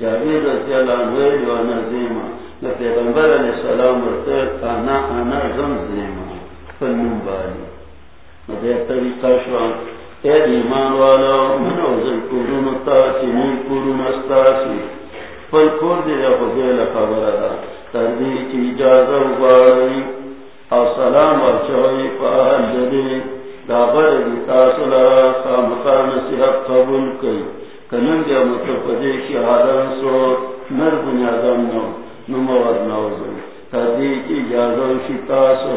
[SPEAKER 2] جابی رضی اللہ عنوی و انا عظیما لپیغمبر علیہ السلام ورطر انا انا زم زیما. فنم بالی دیر طریقہ شوان اید ایمان والا، من اوزن کورون تا چنین کورون استاسی فل کور دی یا خزیل خبر دا تردی کی اجازه وغواړی او سلام ورچوي په اهل دې دا بر دي تاسو لرا نصیحت قبول کړئ کنن دې متفدی مطلب کی حالن سو نر بنیادم نو نو مور نوزو. تردی کی اجازه شي تاسو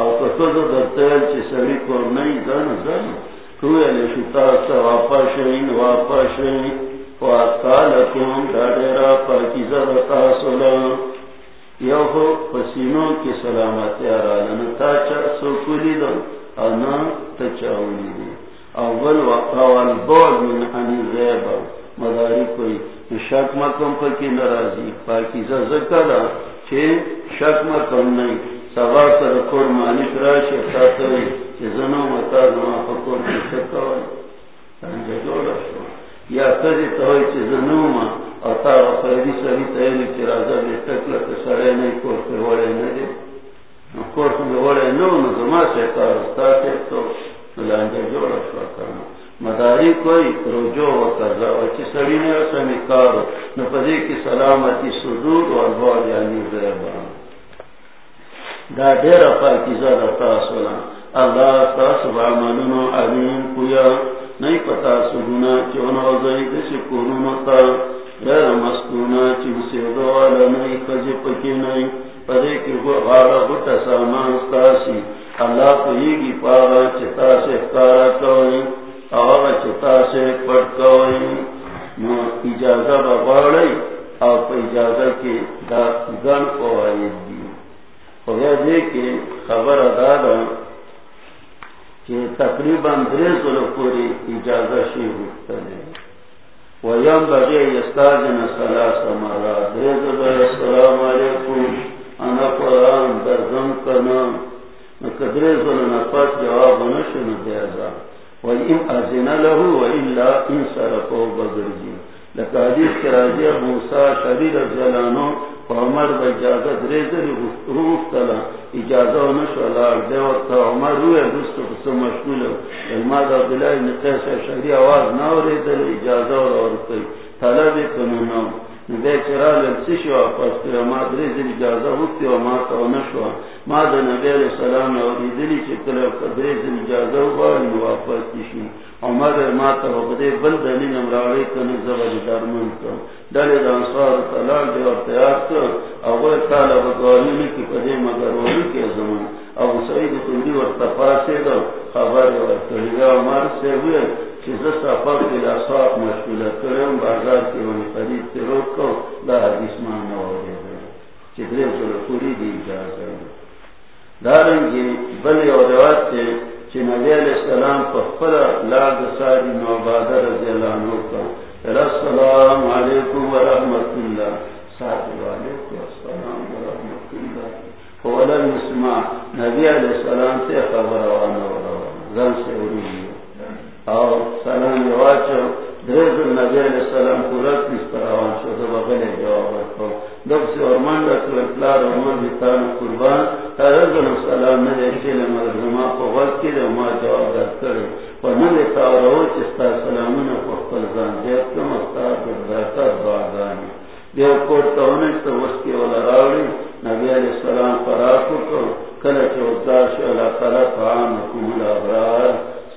[SPEAKER 2] او کته د درتل چې سړی کور نه ځن ځن کوی له شي تاسو واپس شئ واپس شئ واقالکم دا ډیرا پاکیزه تاسو لرا یو ہو پسینوں کی سلامتی آرالن تا چا سوکولی دو. انا تچاولی دی. اول وقاوال بود من انی غیبا مداری کوئی شک مکم پکی نرازی پاکیزا ذکر چھے شک مکم نہیں. سبا سر کور مانی پراش افتاتوی چھے زنو متا زمان فکور کی شکاوی تنجا جوڑا شو. یا کدی توی چھے زنو ما. اتا غفیدی سر سڑی تیلی چی راجا بی تکل که سڑی نی کور که وڑی ندی کور که وڑی نو نظما چه کار استا چه لانجا جوڑا شوا کرنا مداری کوئی رجوع و قضا و چی سڑی نی رسمی کارو نو کی سلامتی صدور و البار یعنی زیبان دا دیر پاکی زد تاسولا اللہ تاسو بعملونو علیم کویا نہیں پتا سگنا چون وزائی دسی کورونو تا غیر مسکونا چی مسیدو والا نہیں خجی پکی نہیں۔ پدے کی غارا بٹا سامان ستاسی اللہ پہیگی پارا چتا سے اختارا کوئی، آغا چتا سے پڑ کوئی۔ اور دا گن کو دی۔ خدا دے کے خبر ادا دا کہ تقریباً پوری اجازت شی ویم بغی سلاس السلام علیکم۔ انا قرآن درزم کنا کدریس نفس جواب نشن دیازا ویم ازن لہو وإلا ان سرقو بگرجی لکہ حدیث کے راجی موسیٰ شریر جلانو عمر با اجازت ریزر روف تلا اجازه و نشولا دیوتا عمر روی دوستو کسو مشکولو علماد عبدالله نقیس شهری آواز ناو ریزر اجازه و رورتی طلبی کنونو نبی چرا لنسی شو آفاس که ما دریزر اجازه ہوتی و ما تو نشو ما دا نبی علیہ السلام نو ریدلی چه کلو دریزر اجازه و باری موافق کشی عمر ما تا وقتی بل دلیل امرالی کنی زبر درمون کن دلی دا انصار طلال دی و تیار کن اول تالا بگوانی کی پدی مگر ولی کی زمان ابو سعید کندی و تفاسی خبر و تلیگا عمر سے ہوئے چیز سفر کی لاساق مشکول کرم بازار کی ونی روک کو دا حدیث مانا ہو پوری دی نبی علیہ السلام رضی اللہ عنہ کا السلام علیکم اللہ. ساتھ السلام اللہ. نبی علیہ السلام سے خبر وانا زن سے اور سلام یواچو دریز النبی علیہ السلام پورت کس طرح شو دو بغلی جواب رکھو دب سے ارمان رکھو، اطلاع ارمان بیتان قربان. ترز السلام نے چیل مرزما کو وقت کی دے ما جواب رکھ کرے اور نبی تاورہو چستا سلامون پختل زان دیت کم اختار درداتا دعاگانی دیو کوٹتا ہونے تو وسکی والا راوڑی، نبی علیہ السلام فراکو کو، کلچ اتار شو اللہ تعالیٰ فعامکم الابرار.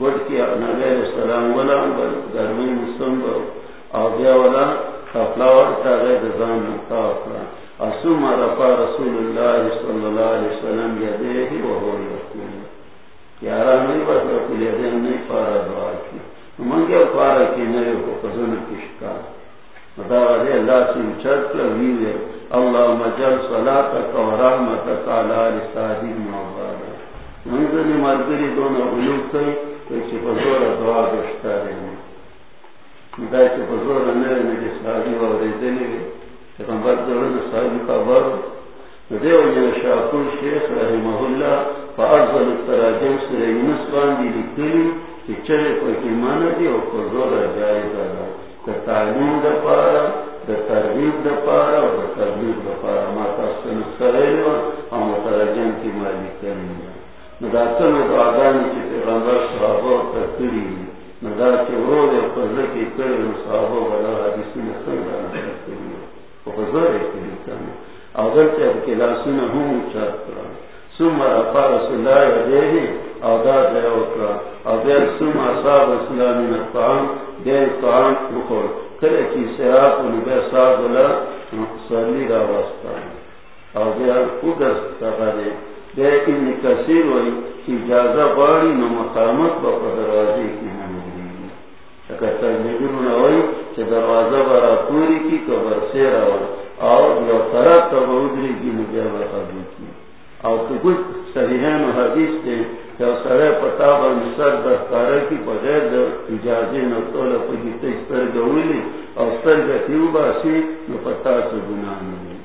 [SPEAKER 2] گوٹ کی نبی السلام ولا گرمی مسلم او بیا ولا نتا اسوم رفا رسول اللہ صلی اللہ علیہ وسلم یدیه و هو یقول یارا نہیں بس رسول نہیں، پارا دعا کی۔ منگے پارا کی نہیں کو قزن کشکا اللہ سے چرت جل موبارا منزل مرگری دون علوم کئی کہ بزور دعا دشتا رہے دا بزور و پیغمبر خبر دیو جن شاکر شیخ یونس مان او بزور د تعلیم د پاره د ترغیب د پاره او د ترغیب د پاره ما مالک کړی نو دا څنګه دعاګانې پیغمبر صحابه ته کړي نو دا چې ورو دې په ځکه کړي نو صحابه ولا حدیثونه څنګه نه کړي او په زړه کې دي او دلته کې لاسونه هم چات کړه ثم رفع رسول الله يديه او دا دې وکړه بیا سم اصاب اسلامی نطعام کی سیاب انہی بیا صاحب اللہ. سرلی را واسطا او بیا اگر تغلی بیا کثیر ہوئی کی جازہ باری نو مقامت با دروازے کی نمودی اگر تجنگرون ہوئی چه دروازہ برا پوری کی کبر سیر آور اور یو طرف تا بودری کی مجاور حدود کی. اور کچھ صحیحین و حدیث تے کہ سرے پتا بند سر دستارہ کی بغیر در اجازے نو طول پکی تشتر گولی اور سر گتیو باسی، نو پتا سے گناہ نہیں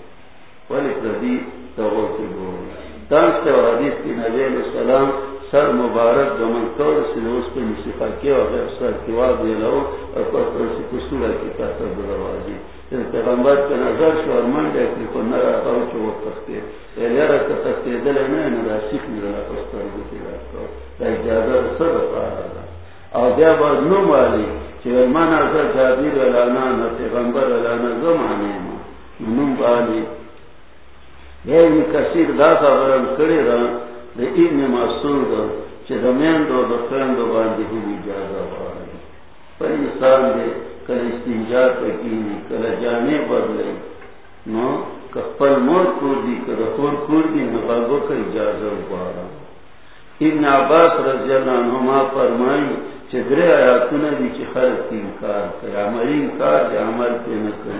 [SPEAKER 2] ولی پردی تغو سے گولی دانس تے حدیث کی نبی علیہ السلام سر مبارک دمن کور سے اس پہ نصفہ کیا اور سر کیواب دے لو اور پر پر سے کسولہ کی کاتر دروازی یعنی پیغمبر کے نظر شو اور من دے کہ کو نہ رہا ہو کہ وہ تختے اے یعنی یار کا تختے دل نہ نہ دا سیکھ نہیں رہا پستر کو کی رات کو دا اجازت سب پا رہا اور بیا بعد نو والی کہ من ازر جابیر ولانا نہ پیغمبر ولانا زمانے میں نو والی یہ کثیر دا خبرم کڑی رہا دے ابن مسعود چې د میندو د فرندو باندې هی اجازه وایي پر انسان دې کل استنجا پکینی کل جانے بدلے نو کپل مور کور دی کل خور کور دی نباگو کا اجازت بارا ابن عباس رضی اللہ عنہما فرمائی چھ درے آیاتونا دی چھ خلق کی انکار کر عملی انکار دی عمل پہ نکر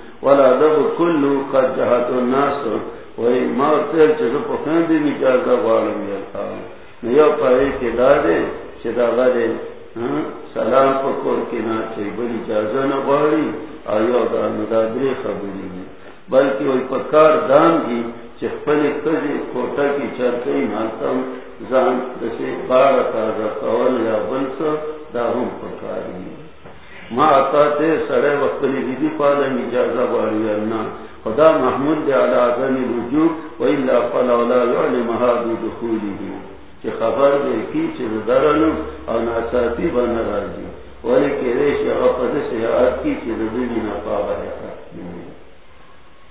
[SPEAKER 2] ولا دب كل قد جهت الناس وای ما ته چې په خندې نه اجازه غواړم نو یو پای کې دا دی چدا غدے ہاں، سلام پکور کی نا چی بلی جازہ نہ باری آیا دا ندادری خبری دی بلکہ وہی پکار دان دی چی پلی کجی کوٹا کی چرکی ناتم زان دسی بار تازہ قول یا بلسا دا ہم پکاری۔ ما آتا تے سڑے وقت وقتلی بیدی پالا اجازہ باری اللہ خدا محمود دے علا آزانی رجوع و الا فلولا یعلم هادو دخولی دی چی خبر دے کی چی درنو او ناساتی بن راجی ولی کے ریش اپد سے آت کی چیز دلی نفاغ ہے کورتن لکا عبداللہ ابن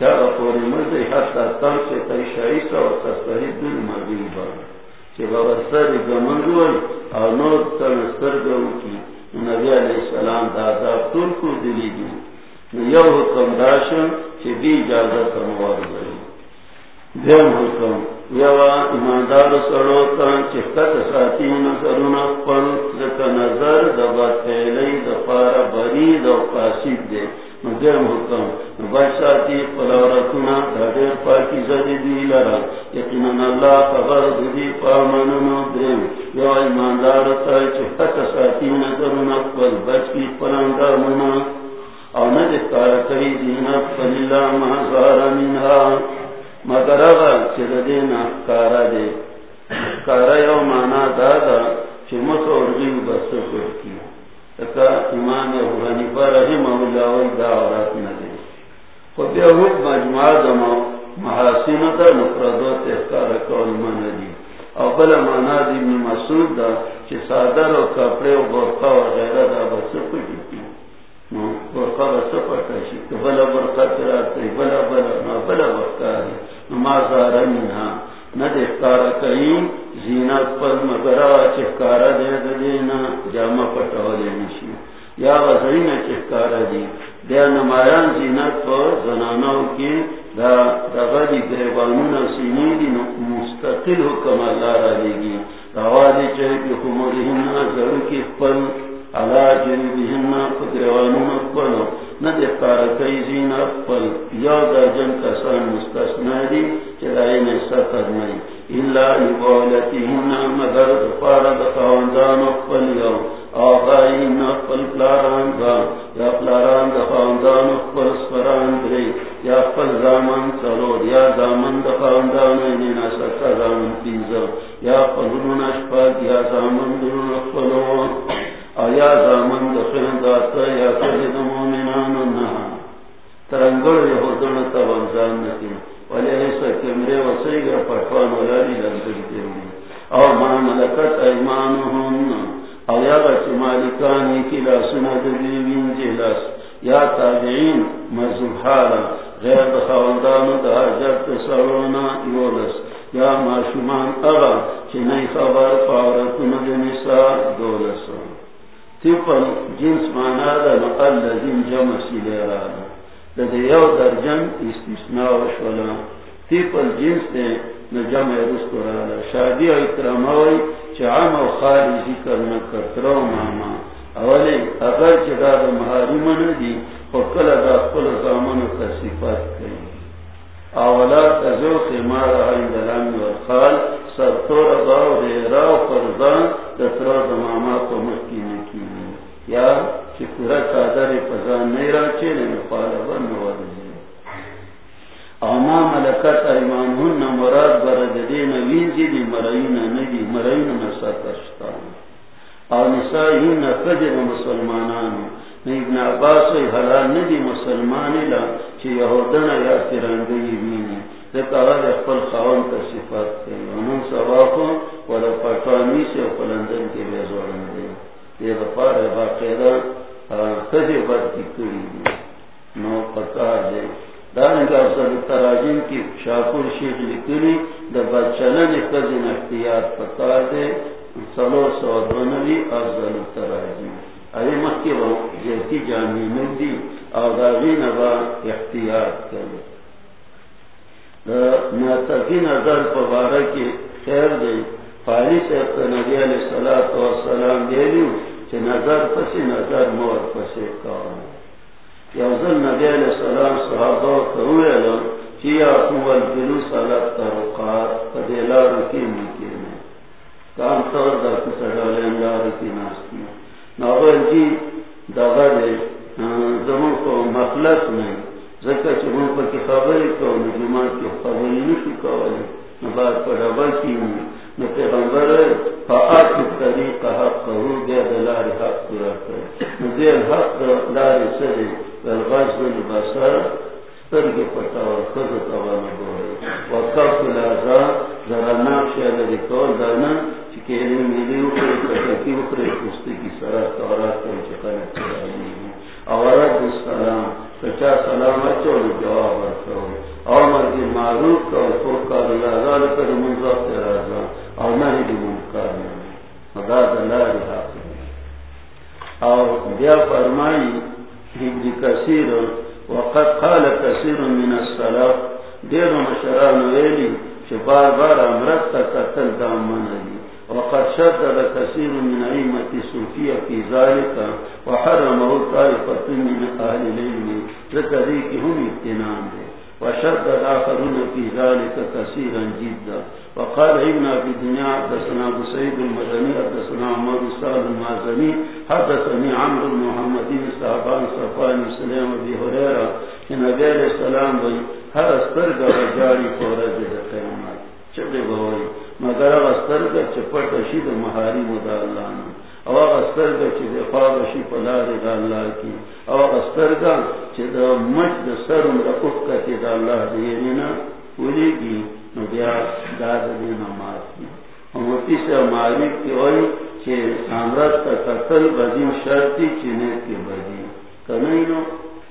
[SPEAKER 2] چاہ پوری مزی حتی تن سے تی شعیسا و تستری دل مدی بار چی بابا سر گمنگوی او نور تن سر سرگو کی۔ نبی علیہ السلام دادا طول کو دلی دی۔ یو حکم داشن چی بی اجازت موار بری دیم حکم یوا ایماندار سڑو تن چکت ساتی نظرون پل لکا نظر دبا تیلی دفار بری دو قاسد دے۔ دیم حکم بچاتی پاکی زدی دی لرا اللہ خبر دی پامننو چکت ساتی بچ کی پلندر منا او ندکار کری منها مگر اغا چی دینا کارا دے. کارا یو مانا دادا بس کر کی اکا حنیفہ اللہ وی دا خود مجموعہ دا دا مفردات اخکار کول من دی او بلا مانا دی من دا چی سادر و کپڑے و برقا و غیرہ دا برقا بلا برقا تراتی بلا بلا بلا برقا دی. نہ دیکھارا زینت پر مگرا چکارا دے دینا جامع پٹولے نشی یا وزری نہ چکارا دی دیا نمایاں زینت پر زنانوں کی دا دغدی گریبانون سینی دی مستقل حکم اللہ را لے گی۔ روادی چاہے کہ خمرہن ضرور کی پل، علا جنبهن قدروانون اقبلو ندی قارکی زین اقبل یا دا جن کسان مستثنا دی چلائن ستر نئی الا لبولتهن مگر دفار دخاندان اقبل یو آغائین اقبل پلاران دا یا پلاران دخاندان اقبل سپران دری یا اقبل زامن سلور یا زامن دخاندان اینینا ستا زامن پیزا یا اقبل نشپاک یا زامن درون اقبلو آیا زامن دخل داتا یا سجد مومنان نها ترنگل یهودن تبانزان نکی ولی ایسا کمرے وسیگ پٹوان ولالی لنگر کرنی او ما ملکت ایمانهن او یا غچ مالکانی کی لاسنا دبیوین جلس یا تابعین مزوب حالا غیر دخواندانو دا حجب تسرونا یولس یا ما شمان اغا چنی خبر پاورتون دنسا دولسا تیپل جنس مانا دا نقل لزین جمع سیلی را. دا دا یو در جن استثناء وشولا تیپل جنس دے نجمع رستو را دا. شادی و اکراموی چه عام و خالی ذکر نکترو ماما. اولی اگر چه دا دا محارم ندی خوکل دا خپل زامن تصفات کئی. اولا تزو خمار عند الامن والخال سرطور داو دیرا و فرزان دترا دا ماما کو مکین یا چې پورا قادر پزان نه راچې نه مخالفه نه ورځي او ما ملکت ایمانهن مراد بر د دې نه وینځي مرین نه مرین نه ساتشتا او نسائین فجر مسلمانانو نه ابن عباس وی حلال نه دي مسلمان لا چې يهودانه یا ترانګي ویني ځکه هغه خپل خاون ته صفات کوي نو سبا ولا پټوانی سے پلندن کې به زوړ یہ بپار ہے باقاعدہ ہاں، سجے بد کی کڑی نو دے۔ کا سر تراجم کی شیخ لکلی، دا دے۔ سلو سو دونوی افضل تراجم مکی جیتی جامی مندی داغی نبا کرے نتقی نظر پبارکی خیر دے۔ فاری سے نبی علیہ السلام سلام کہ نظر پسی، نظر مور پسی کارن یوزن نبی علیہ السلام صحابہ ترقات رکی مکی میں کام طور دا کسا ڈالین رکی ناستی ناغل جی داغا دے زمان کو مخلص ذکر چمون پر کی خبری کو نجمان کی خبری کولی نبار پر کی ہوں پیغمبر فآت الطریق حق قهو بیا دلار حق پورا کر نزیر حق دار سر البصر سترگی پتاور خز طوان بوری وقف الازا ذرا ناقش الذي کول دانا چکه علم ملی اخری کتکی اخری کستی کی سرات تورات کن چکن چکانی اورد السلام کچا سلام اچو جواب ورکو اور مرگی معروف کا فوقار اللہ، ذالک منظر ترازا او نهی دی منکر خدا دلار حاصل او بیا فرمائی، ابن کثیر، وقد قال کثیر من السلام دیر مشران ویلی چه بار بار امرت تا قتل دامن دی وقد شدد كثير من أئمة الصوفية في ذلك وحرمه طائفة من أهل العلم۔ ذكريك هم ابتنام به وشد الآخرون في ذلك كثيرا جدا. وقال ابن أبي الدنيا حدثنا أبو سيد المدني، حدثنا عمر السال المازني، حدثني عمرو بن محمد بن صحابان صفان سليم أبي هريرة، إن أبي عليه السلام بي هر استرق رجالي فورج القيامات چلے بوئی مگر استرق چپٹ شید محاری مدى الله او استرق چه دفاع شی پلار دا اللہ کی او استرق چه دا مجد دا سرم دا اکتی دا اللہ دینا ولی گی نو بیا داد دینا مات کی امتی سے معلوم کی ہوئی کہ امرت کا قتل بدیم شرطی چنے کی بدی کنئی نو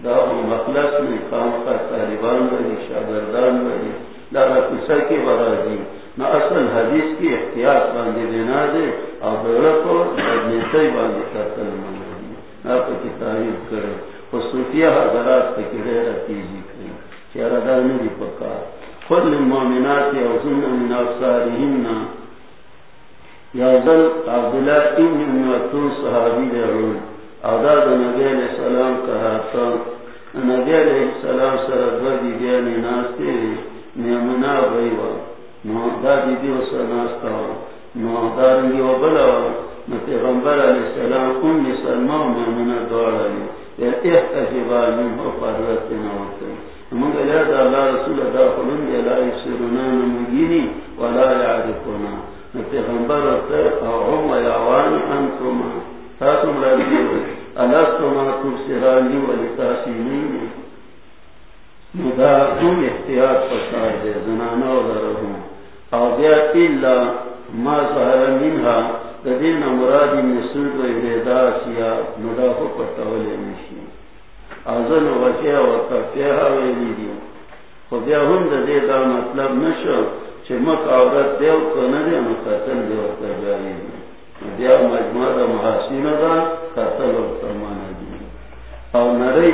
[SPEAKER 2] دا مخلص میں کام کا طالبان بنی شاگردان بنی دارا قصہ کی برا دی نہ اصل حدیث کی احتیاط باندھی دینا دے اور دولت کو بدنیتی باندھی قتل منگی نہ تو کی تعریف کرے۔ اور خصوصیہ حضرات کے کرے رکھی جی کری چہرہ دار نہیں پکا۔ خود المؤمنات يغضن من أبصارهن یا ذل عبداللہ ابن مکتوم صحابی دے رون نبی علیہ السلام کا کہاتا نبی علیہ السلام سر دو دی بیانی ناستے نیمنا بیوا نو دا دی دیو سر ناستا نو دارنگی و بلا نو پیغمبر علیہ السلام ام سلمہ و دوارا لی یا احتجبا من ہو فرزت نوکتا منگا لیا دا اللہ رسول دا خلون دی لا یسرنا نمگینی ولا یعرفونا. پیغمبر او یعوان انتما. تاتم لدیو الستما تبصرانی ولتاسینین مدا تم احتیاط پسار دے زنانا و درہم او بیا الا ما ظهر منها مراد و سیا نشی ازن و ویلی دی خو بیا هم دا مطلب نشو چمک عورت دیو کنه دی بیا دا محاسین دا قتل و دی او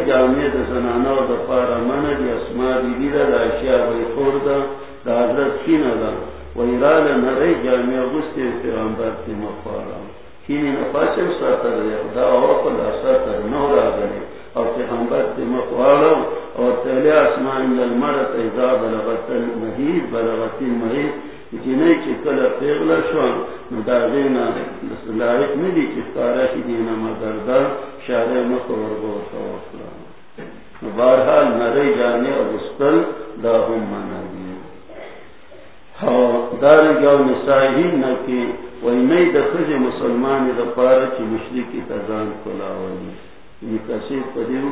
[SPEAKER 2] جامعه دا زنانه و دا پارا منه دی اسما دی دی دا دا اشیاء بی خور دا دا حضرت کینه دا و ایرال نره جامعه غستی پیغمبر تی مخوارا کینی نفاچم ساتر دی دا اوپل ساتر نو را گلی او پیغمبر تی مخوارا اور تہلے آسمان للمرت ایزا بلغت المحید بلغت المحید جنہی چی کل پیغل شوان. نداغینا لائق ندی چی کارا کی دینا مدردہ شارع مخور بوتا وقلا بارحال نرے جانے اور اسکل دا ہم مانا دی دار نسائی مسلمان دا پارا چی مشرکی تزان کلاوانی۔ یہ کسی پدیو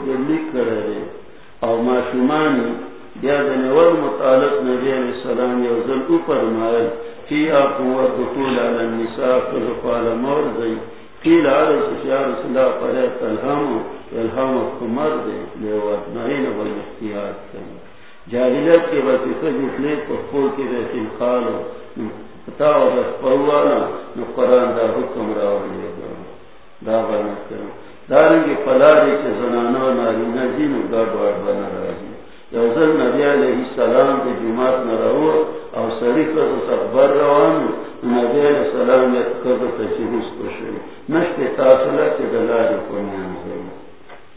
[SPEAKER 2] کرے او ما شمانی بیا دنور مطالق نبی علیہ السلام یو ذل اوپر مائل فی آقو دخول علی النساء فلقال مرضی قیل عرض یا رسول اللہ پریت الہم الہم کمر دے۔ لیوات نعین والاختیات کریں جاہلیت کے وقت خجت لے پخپور کے بیت الخالو پتاو بس پروانا نو قرآن دا حکم راولی دا دا بنا کریں دارنگی پلاری چه زنانا و ناری نزین و گرد وارد بنا رازی جی۔ یوزن نبی علیہ السلام دی جماعت نراو او سریف از سخبر روانو نبی علیہ السلام یت کرد تشیروس کشوی نشتی تاثلہ چه دلاری کنیان زی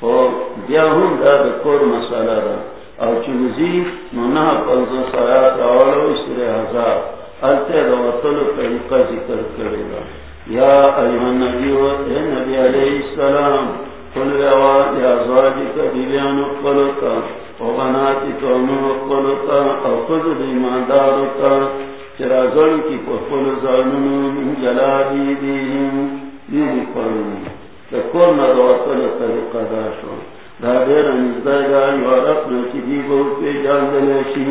[SPEAKER 2] خو بیا ہم دا دکور مسئلہ دا اور چوزی نونا پلز سایات آولو اسر ہزار التے دا وطلو طریقہ ذکر کرے گا یا ایوہ نبی و اے نبی علیہ السلام، قل يا ازواجك دليان قلتا وبناتك ومن قلتا او خذ بما دارتا چرا زل کی پخل زانون من جلادی دیهم دیدی قلنی لکور ندواتل طریقہ داشو دا دیر نزدہ جای ورقنا چی دی بہت پی جان دلیشی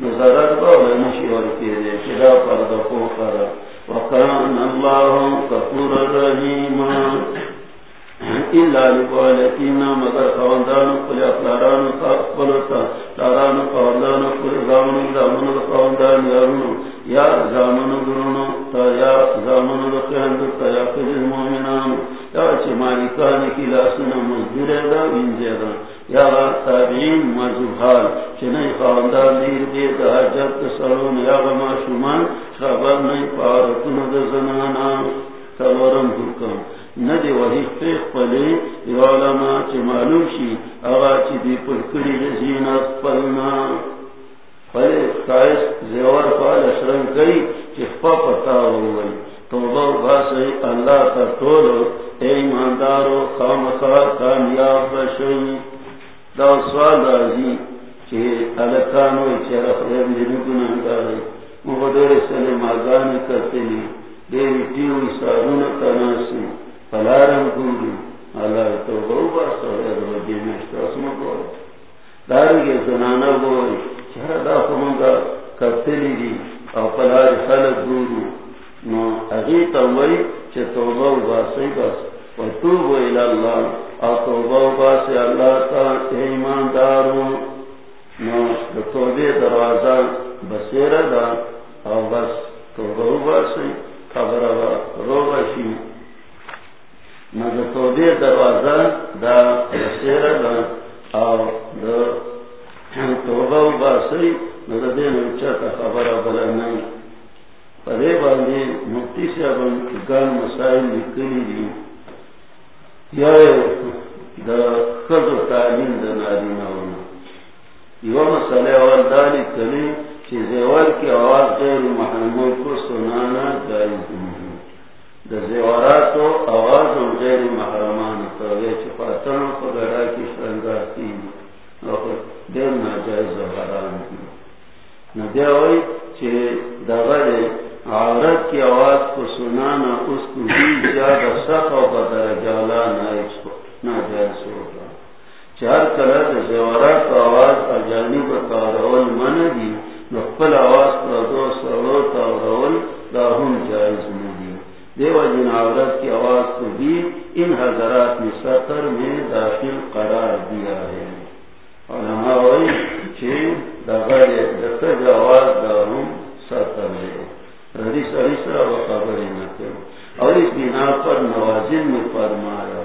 [SPEAKER 2] نظرت باولا نشی ورکی دے چرا پرد فوقرا وقان اللہ کفور الرحیمان الا لقالتنا مگر خواندان قل اطلاران قلتا لاران خواندان قل زامن زامن خواندان یارون یا زامن گرون تا یا زامن رخیند تا یا قل المومنان یا چه مالکان کی لاسنا مزدور دا وینجے دا یا تابعین مجوب حال خواندان دیر دیر دا حجت سرون یا غما شمان خبر نئی پارتون دا زنانا سلورم حکم ندی وحی فیخ پلی یو علماء چی معلوم شی اغا چی دی پلکری زینت پلنا. پلی خائص زیور پال اشرن کئی، چی خپا پتا ہوئی توبہ باسی اللہ تا تولو، اے ایماندارو، خامخار کامیاب بشوی دا سوال رازی، چی علکانوی چی رخیر میرو گناہگاری مغدر سلم آگانی کرتے لی دیوی تیوی سارون تناسی. پلارم گوری اللہ تو بہو سویا دو بجے میشتا اسما گوری دارنگی زنانا گوری چہر دا خمانگا کتلی دی. او پلار خلق گوری نو اگی تموئی چھ توبہ باسی بس. وطوبو الاللہ. او توبہ باسی اللہ تا ایمان دارو نو توبی دروازہ بسیر دا. او بس توبہ باسی خبر رو بشی نو دروازہ دا دا او دا توبہ باسی خبر بلا پدے مفتی سے ابن گان مسائل دی یا دا تعلیم دا ناری نونا مسئلہ اول کلی کی آواز غیر کو سنانا جائز نہیں زیورات و آواز غیر محرمان توے چی پاتن و گڑا کی شرنگار کی و حرام کی عورت کی آواز کو سنانا اس کو بھی زیادہ سخت بدر جالا ہوگا چار کلر زیورات کو آواز اجانی رول من دی نقل آواز کو دو جائز دیو جن عورت کی آواز کو بھی ان حضرات نے سطر میں داخل قرار دیا ہے۔ اور وی آواز داروں سطر ہے ردی سری اور اس بنا پر نوازن میں فرمایا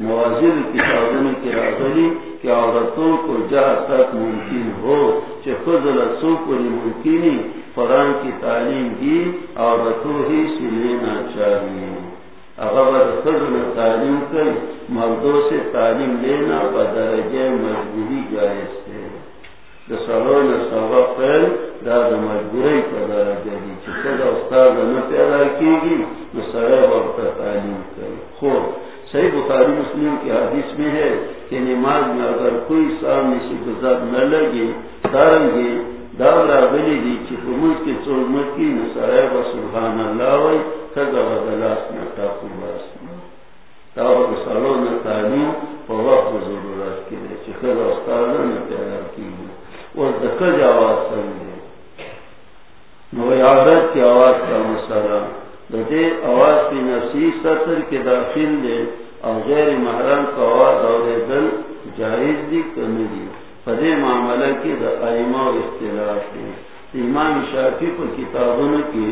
[SPEAKER 2] نوازل کتابوں کی راغلی کہ عورتوں کو جہاں تک ممکن ہو کہ خود رسو کو ممکنی فران کی تعلیم دی، عورتوں ہی سے لینا چاہیے۔ اگر خود نے تعلیم کر مردوں سے تعلیم لینا بدرجہ مجبوری جائز ہے۔ سلون سبق پہل دا دا مجبوری پیدا جدی چکہ استاد نہ پیدا کی گی تو سرے وقت تعلیم کرے خوب صحیح بخاری مسلم کی حدیث میں ہے کہ نماز میں اگر کوئی سامنے سے گزر نہ لگے، دارنگے، داورا بلی دی چکہ ملک کے چول مکی نسرے و سبحان اللہ وی، تگا و دلاس میں تاکو باس. تاور سلون تعلیم پر وقت ضرورت کی دے چکہ دا استاد نہ پیدا کی گی اور دکج آواز سمجھے نو عادت کی آواز کا مسئلہ. دے آواز کی نفسی سطر کے داخل دے اور غیر محرم کا آواز اور دل جائز دی کرنے دی۔ فدے معاملہ کی دا ائمہ و اختلاف دی۔ امام شافی پر کتابوں کی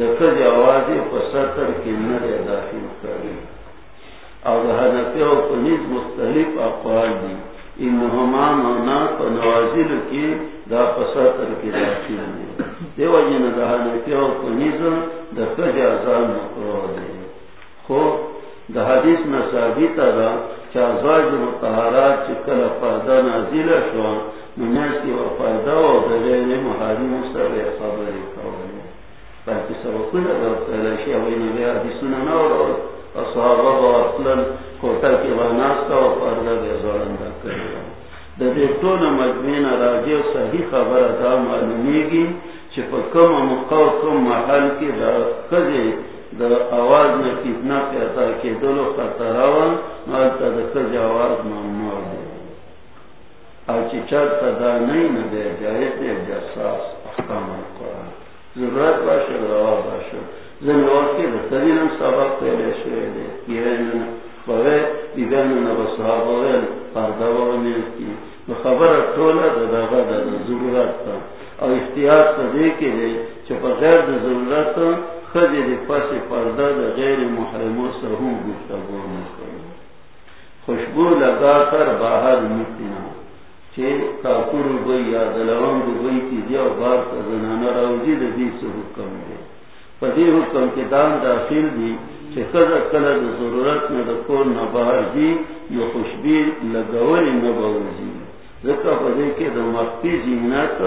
[SPEAKER 2] دکج آواز پر سطر کے نر داخل کرے اور حنفی و پنیز مختلف اقوال دی۔ انہمان و ناپ نوازل کی دا پساتر کی داخل دی۔ دیو جن دہانتی و کنیزم دا کج آزان مقرو دی خو دا حدیث نصابیتا دا چازواج متحرات چکل پردہ نازل شوا منیس کی و پردہ و دلیل محارم سر خبری کولی باقی سبقون دا تلاشی اوی نبی حدیثونا نورو اصحابہ و اطلن کوٹا کی باناستا و پردہ بے زورندہ کرے دے ٹول مجمین راجی صحیح خبر دا معلومی گی چپ کم مقاو کم محل کی دا کجے دا آواز میں کتنا پیدا کے دلو خطراوان مالتا دا کج آواز ممنوع دے آچی چرتا دا نہیں ندے جائز دے جساس احکام القرآن. ضرورت باشد روا باشد زن وقتی دا تدینم سبق پہلے شوئے دے یہ بغیر دیگر نبا صحابہ ویل پردہ ویل کی خبر ٹولا دا دا دا ضرورت تا اور احتیاط تا دے کے دے چپا غیر ضرورت خد دے پاس پردہ دا غیر محرمو سہو گفتگو نکل خوشبو لگا کر باہر نکلنا چھے کاکور گئی یا دلوان گئی کی دیا بار تا زنانا راوجی دا دی سے حکم دے۔ پا دی حکم کے دان داخل دی چھے کذا کلا دا ضرورت نا دا کور نا باہر دی یا خوشبی لگولی نا باوزی۔ ذکر پدے کے دا مخفی زینت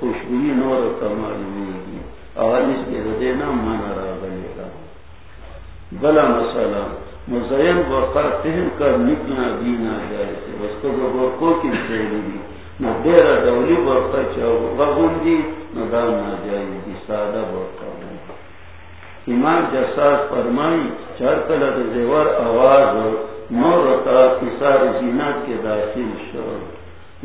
[SPEAKER 2] خوشبوئی نور کمال ہوئی اور اس کے ردینا من را بنے گا بلا مسئلہ مزین برقر تہن کر نکلنا بھی نہ جائے سے بس کو دو کی سیلی نہ دیرہ دولی برقر چاہو غبون دی نہ دام نہ جائے دی سادہ برقر امام جساس فرمائی چار کلد زیور آواز نور تا کسار زینت کے داخل شور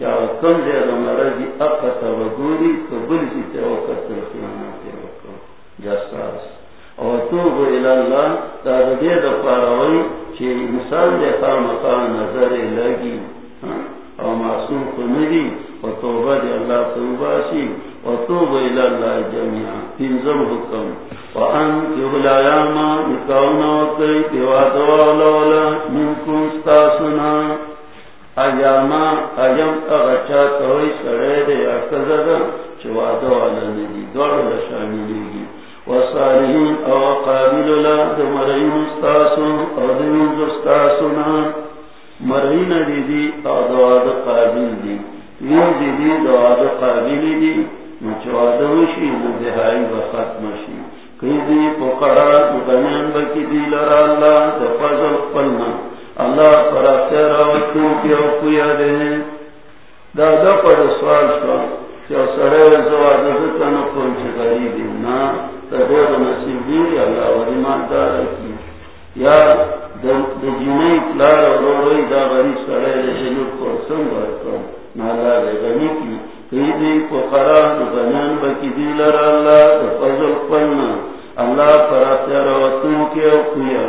[SPEAKER 2] نو ډاکټرانو له پکار دی چې کوم ځای د مرض اقا ته وګوري قبول شي ته وکړي خیانت وکړي جاساس او توب الى الله دا دې د پاروي چې انسان دې خامخا نظر لګي ہاں؟ او معصوم کو ندی۔ او توبه دې الله توبه شي او توب الى الله تنظم حکم۔ وان يغلا نکاونا کوي دیوا دولا منکم استاسنا ایاما ایم اغچا توي سره دې اکزدا چوا دولا ندی دوړ لشاملېږي وصالحین او قابل لا دمرین استاسو او دمین استاسونا. مرین دی دی او دواد قابل دی. وین دی دی دواد قابل دی. نچواد وشی نزہائی و ختم شی. کئی دی پقرا مدنین بکی دی لرا اللہ دفضل قلنا اللہ پر اختیر آوکتو کی او کویا دے دا دا پر سوال شوا کہ سرے زواد زکن کون چی غریبی نا تدیر نصیب دی اللہ ولی ماندار کی یا جنئی پلار رو روی دا غریب سڑے جنوب کو سنگ ورکم نالا دے غنی کی کئی دی پقرا غنان بکی دی لر اللہ دا فضل قلنا اللہ پر اتیار وطن کے اوکویا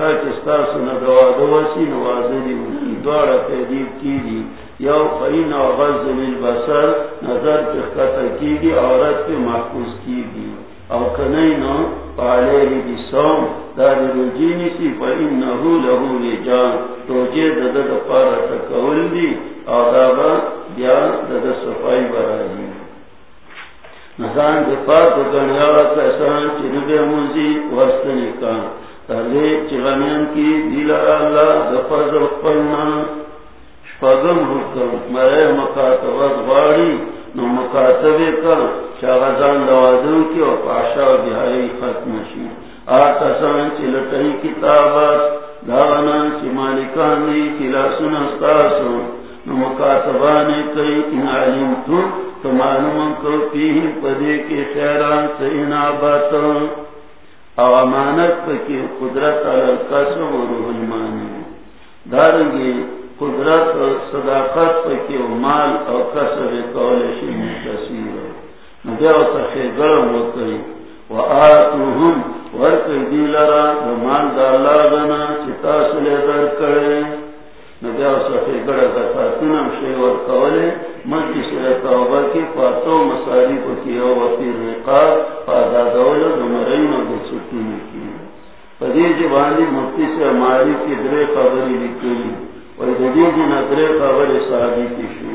[SPEAKER 2] چاکستا سن دوادوسی نوازلی وکی دوارا پیدیب کی دی یو فین آغاز دلیل بسر نظر پی خطا کی دی عورت پی محفوظ کی دی او کنینو پالیری دی سوم. داری رجینی سی فا انہو لہو لجان توجے دد پارا تکول دی. آدابا بیا دد صفائی برازی نظام دی پاک گنیا کسان چی نبی وستنی کان تردی چی کی دیل اللہ، دا فضل قلنا شپاگم حکم مرے مکاتبت غاری نو مکاتبه کا شاغزان دوازن کی و پاشا و بہائی ختم شی آتسان چی لٹئی کتابات، داغنان چی مالکان دی کلا سنستاسو نو مکاتبانے کئی، ان علم تو تو معلوم کو پیہی پدے کے خیران سے انابات او امانت پکی قدرت علی القسم و روح المانی دارنگی قدرت اور صداقت پکی و مال اور کسب کولشی متصیر نبیع تخی گرم وکری و آتوهم ورکی دی لرا و مال دا اللہ گنا چتا سلے در کرے نبیع تخی گرم زکاتونم شیور کولی مکی سلے توبہ کی پاتو مساری پکی او وفیر رقاب پادا دولت و مرین و بسطونی پدی جبانی مفتی سے ہماری کی درے خبری لکلی نظر خبر ثابت شو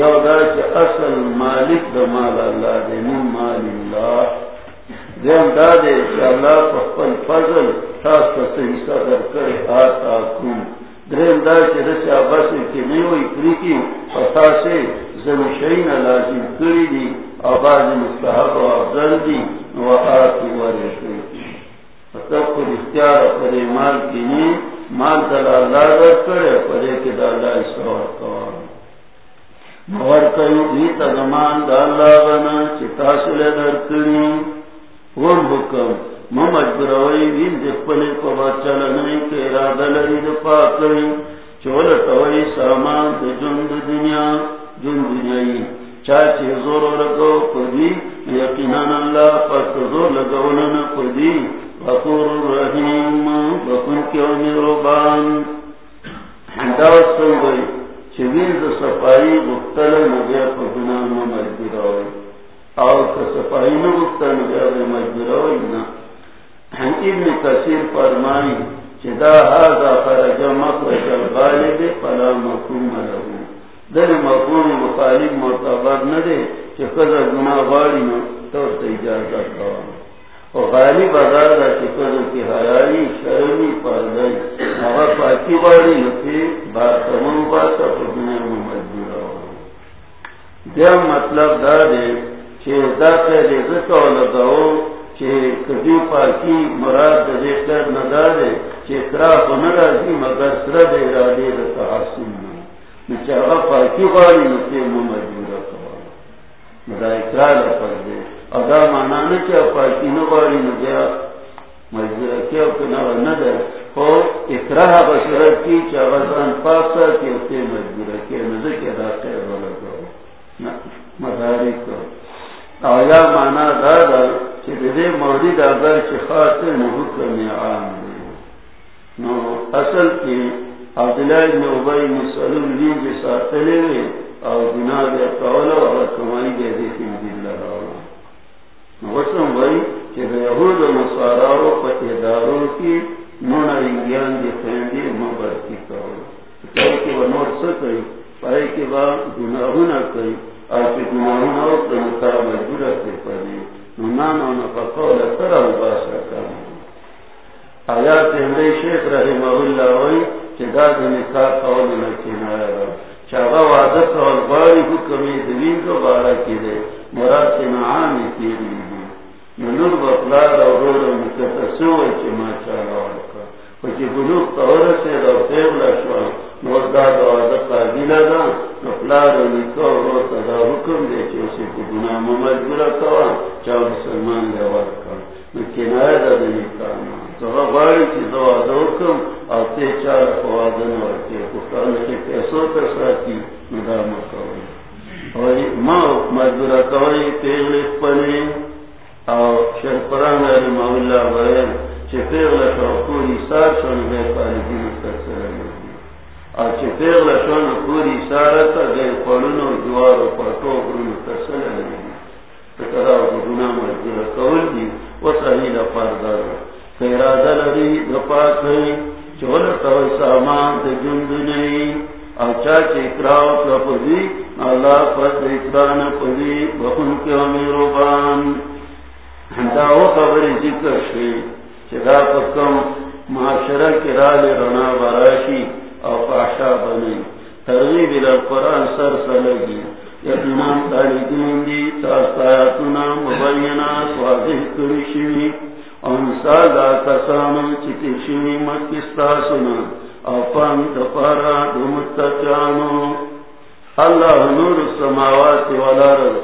[SPEAKER 2] یو دا چې اصل مالک د مال الله دی من مال الله دیم دا دی چې الله په خپل فضل تاسو ته حصہ درکړي آتا کوم دریم دا چې د چا بس کې نه پتا سي زمشین لازم کړی دي او مستحب او افضل دي نو آتی ورشوی ورشي تاسو اختیار پر مال کې نه مال دل اللہ کرے پڑے کہ دادا اسرور کوا مور کئی دی تگمان دالا بنا چتا سلے در کری۔ ور حکم ممجبروئی وین دخپلی کو بچا لنئی کہ ارادہ لری دپا کری۔ چول توئی، سامان د جند دنیا جن دنیای چاچی زور لگو پدی یقینان اللہ پس زور لگولن پدی غفور رحیم بکن کیو نروبان حنداوت سنگوی چویز صفائی گفتل نبیا پا گناہ مجبوراوی او که صفائی نگفتل نبیا پا مجبوراوی نا۔ ابن کثیر فرمائی چدا هذا خرج مخرج الغالب فلا مفهوم له۔ در مفهوم مخالف معتبر نہ دے کہ قدر گناہ غاری نہ تو اجازت کوا اور غالب آزاد ہے کی حیائی شرمی، پردائی اگر پاکی غاری نفی بات تمام بات پر دنیا میں مجبور دیا مطلب دا دے کہ دا پہلے ذکر لگاؤ کہ کبھی پاکی مراد دے کر نہ دا دے کہ اقراف نہ راضی مگر سر دے ارادے دا تحسن نہ۔ چاہا پاکی غاری نفی میں مجبور ہو۔ مدا اقرار دے۔ ادا مانا نہ کیا، پاکی نہ غاری نہ گیا، مجبور کیا کہ نہ نہ دے. ہو اقراہ بشرت کی چاہا زان پاسا کہ اسے مجبور کیا نہ دے کہ دا خیر والا کرو آیا مانا دادا کہ دے مورد اگر چی خاطر محکم عام دے نو اصل کی عبداللہ ابن عبای مسلم لی جسا تلے وے او گناہ دے قولا و کمائی دے دے فی دل لگاولا نو وسلم کہ دے یہود و نصاراو پت ادارو کی نونا انگیان دے خیندی مبر کی قولا پائی کے با نور سکئی پائی کے با گناہو نہ کئی اور پی گناہو نہ ہو تو نکا مجبورا کے پڑی نانا نفقول ترى مباشرة آیات ہمارے شیخ رحمہ اللہ وی چدا دنکا قول نکینا ہے چاہا وعدہ قول باری حکمی دلین کو بارا کی دے مراد کے نعامی کی دی منور بطلار اور رول مکتسو چی ما چاہا ورکا دا و حکم دے چی اسی کو گناہ ممجبورا ورکا دا تو غاری چی حکم چار خوادن ورکی پیسو کوئی اور ما مجبورا کوئی اور شرپران رحمہ اللہ ویل چی پیغلا شو پوری سار شو نگے پاری دین کسر اور چی پیغلا شو پوری سارتا گئے پڑنو جوار و پٹو گرن کسر تکرا گنا مجبورا کول دی و صحیح لپاردار خیرادہ لری دپا کئی چول تو سامان دے جند نہیں اچھا چکراو کپدی اللہ پس اکران پدی بخن کے امیرو بان داو خبر ذکر شی چدا پکم معاشرہ کی رال رنا براشی او پاشا بنی ترغیب القرآن سر سلگی یقینام تالیدین دی تاستایاتنا مبینات واضح کرشی انسال دا کسانو چتی شوی مکستاسنا او پان دپارا دمتتانو اللہ نور السماوات والارض.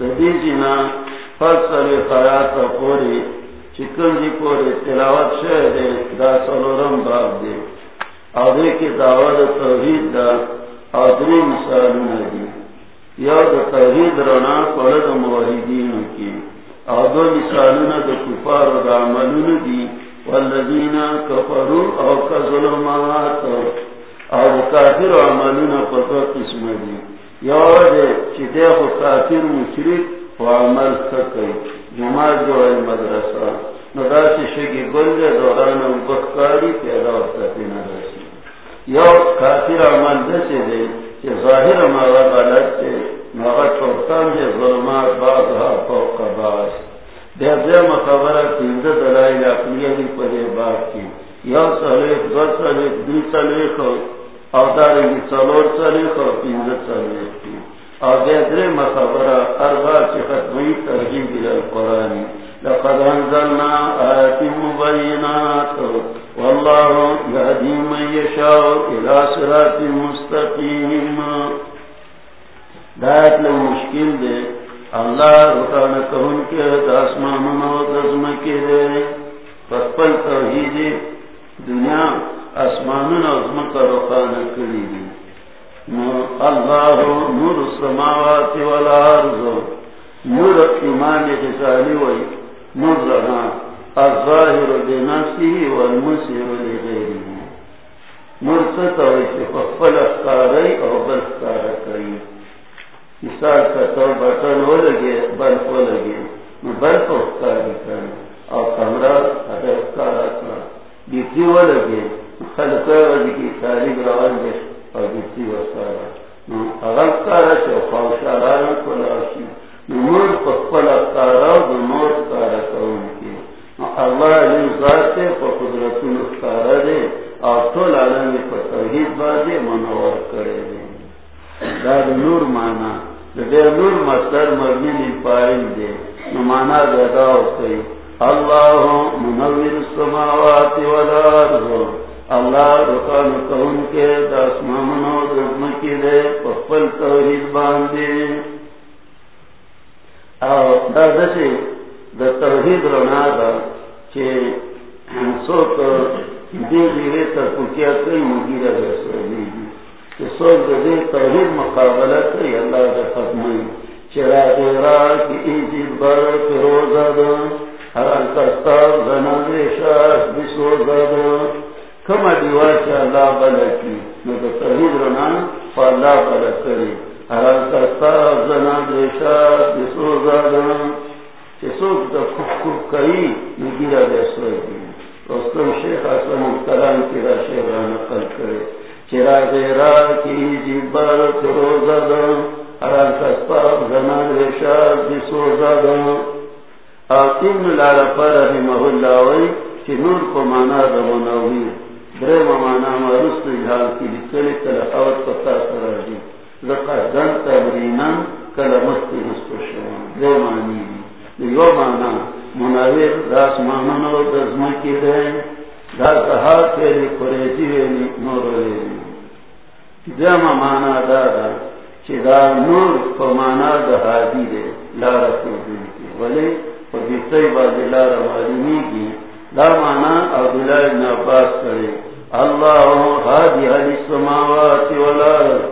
[SPEAKER 2] ددیجنا فصل خیات پوری چکن جی پوری تلاوت شہ دے دا سلورم باب دے۔ آدھے کی دعوت توحید دا آدھری مثالون دی یا دا توحید رنا پرد موحدین کی۔ آدھو مثالون دا کفار دا عملون دی۔ والذین کفروا او کظلمات او کافر و عملون پتو قسم دی۔ یا دے چیتے خو کافر مشرک عمل سکی جماعت جو ہے مدرسہ ندا سے شکی گل دے دوران بخکاری پیدا ہوتا پینا رسی یا کافر عمل دسے دے کہ ظاہر مالا غلط سے مغا چوکتان دے ظلمات باز ہا فوق باز بے زیم خبرہ تیند دلائی اقلیہ دی پدے بات کی یا صلیف دو صلیف دی صلیف او دارنگی صلور صلیف او تیند صلیف کی او بے چی ختمی لقد انزلنا آیات مبینات. واللہ یهدی من یشاء الى صراط مستقیم. دایت مشکل دے. اللہ رکان کہن کے داسمان و دزم کے دے. توحید دنیا اسمان و دزم کا کری دی. اللہ نور السماوات والارض. نور ایمان کے خسالی وی، نور لنا الظاہر بنفسه والمسر لغیره نور ستوئی چی پسپل اختاری او بل بلختار کری مثال کا تو بٹن ہو لگے بلب ہو لگے بل بلب اختار کر اور کمرہ اگر اختار کر بیٹی ہو لگے پاکستی وسارا نو اغل کارا چو خوشارا کلاشی نمور پکپل کون کی اللہ علی ذات پا قدرتون اختارا دے آتول علم پا بازے منور کرے دے دا نور مانا دے نور مستر مرمینی پائن دے مانا دے داو اللہ منور السماوات والارض. اللہ رکان کون کے داسمانو دزم کی دے پپل توحید باندے او دا دسی دا توحید رنا دا چے سوک دے دیوے تر پکیا کئی مگیر رسول دیگی چے سوک دے توحید مقابلہ کئی اللہ دا ختمی چرا دیرا کی ایجید بر فروزہ دا حرال کستار زنا دیشاش بسوزہ دا کما دیوا چا اللہ بلا کی نو دا توحید رنا پا اللہ بلا کری حرال کستار زنا دیشاش بسوزہ دا چے سوک دا کفکر کئی مگیر رسول دیگی رستم شیخ حسن کلام کی را شیخ را نقل کرے چرا دیرا کی ایجید بر فروزہ دا حرام کسپاب زمان رشاد بسو زادن آتیم لارا پر رحمه اللہ وی چی نور کو مانا دا منوی درم مانا مرست جحال کی لکلی تلقاوت پتا سراجی تبرینا کل مستی مستو شوان دی مانا منویر راس ماننو دزمکی دے دا زہار قریجی ویلی نور ویلی دا دا دا نور پمانا دے۔ لارا کو دن ولی بازی لارا معلومی کی دا مانا عبداللہ ابن عباس کرے۔ اللہ حادی حدی سماواتی والارض.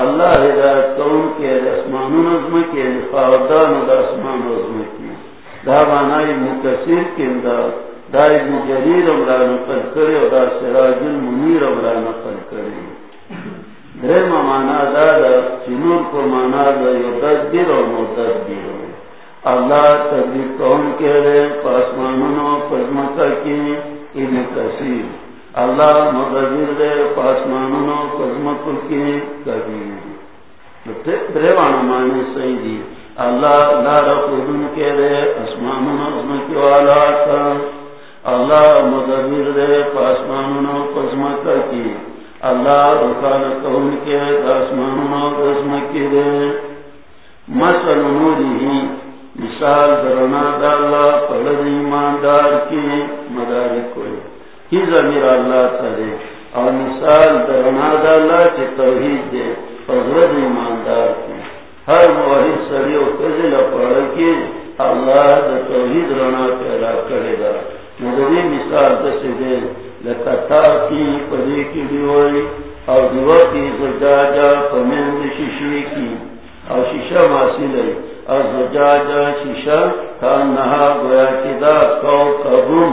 [SPEAKER 2] اللہ ہدایت کون کے یعنی اسمان نظم کے نفاودان دا اسمان نظم کی دا مانا ابن کثیر کندہ دا ابن جریر امران قل کرے دا سراج المنیر امران قل کرے درم مانا دادا چنور کو مانا دا یو دیر اور مدبر اللہ تبدیل کون کے رے پاسمانوں پزمتا کی ابن کثیر. اللہ مدبر دے پاسمانوں پزمت کی کبیر دروانا مانے صحیح دی۔ اللہ لارا خودن کے رے اسمانوں کی والا تھا۔ اللہ مدبر دے پاسمانوں پزمتا کی۔ اللہ رکان کون کے آسمان دسم کی دے۔ مسل نوری ہی۔ مثال درنا ڈالا پلد ایماندار کی مداری کوئی ہی ضمیر اللہ کرے اور مثال درنا ڈالا کے توحید دے۔ پزرد ایماندار کی۔ ہر واحد سری و فضل پڑھ کے اللہ دا توحید رنا پیدا کرے گا۔ مدری مثال دس دے۔ لکتا کی پدی کی دیوئی او دیو کی زجاجا پمند شیشی کی۔ او شیشا ماسی لئی۔ او زجاجا شیشا کان نها گویا کی دا کو کبون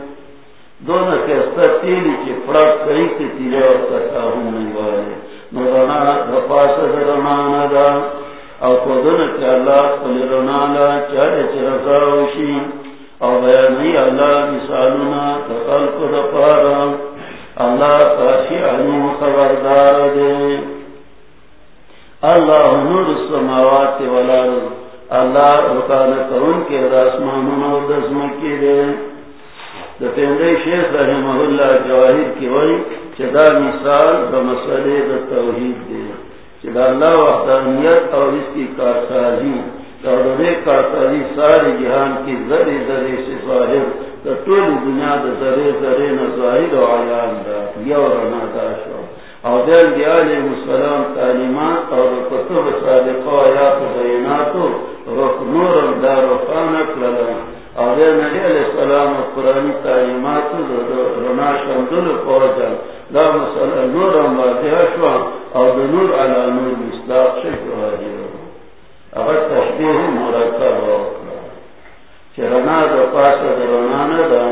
[SPEAKER 2] دلوی دونہ کستا تیلی چی پڑک کئی تی تیلی اور کتا ہم نیوالے نو رنا دپاس درنا ندا او کودن که اللہ قلی رنالا چاہے چی رضاوشی او بیانی اللہ مثالنا تقلق دپارا اللہ تاشی علم خبردار دے۔ اللہ نور السماوات والارض۔ اللہ رکان کرن کے راسمانون و دزمکی دے۔ دفیندے شیخ رحمہ اللہ جواہر کی وئی چدا مثال بمسئلے دا توحید دے چدا اللہ وحدانیت اور اس کی کارسازی دے کارسازی ساری جہان کی ذری ذری سے ظاہر دا طول دنیا دا ذری ذری نظاہر و عیان دا یا یورنا دا شو. او دل دی علیہ السلام تعلیمات اور کتب صادقہ آیات و بیناتو رخ نور دا رخانک للا او دل نبی علیہ السلام قرآن تعلیمات رنا شمدل پوجا دا مسئلہ، نور واضح شوا او د نور علی نور مصداق شي واجب اگر تشبیه مرکب وکړه چرنا د پاسه درنا نه ده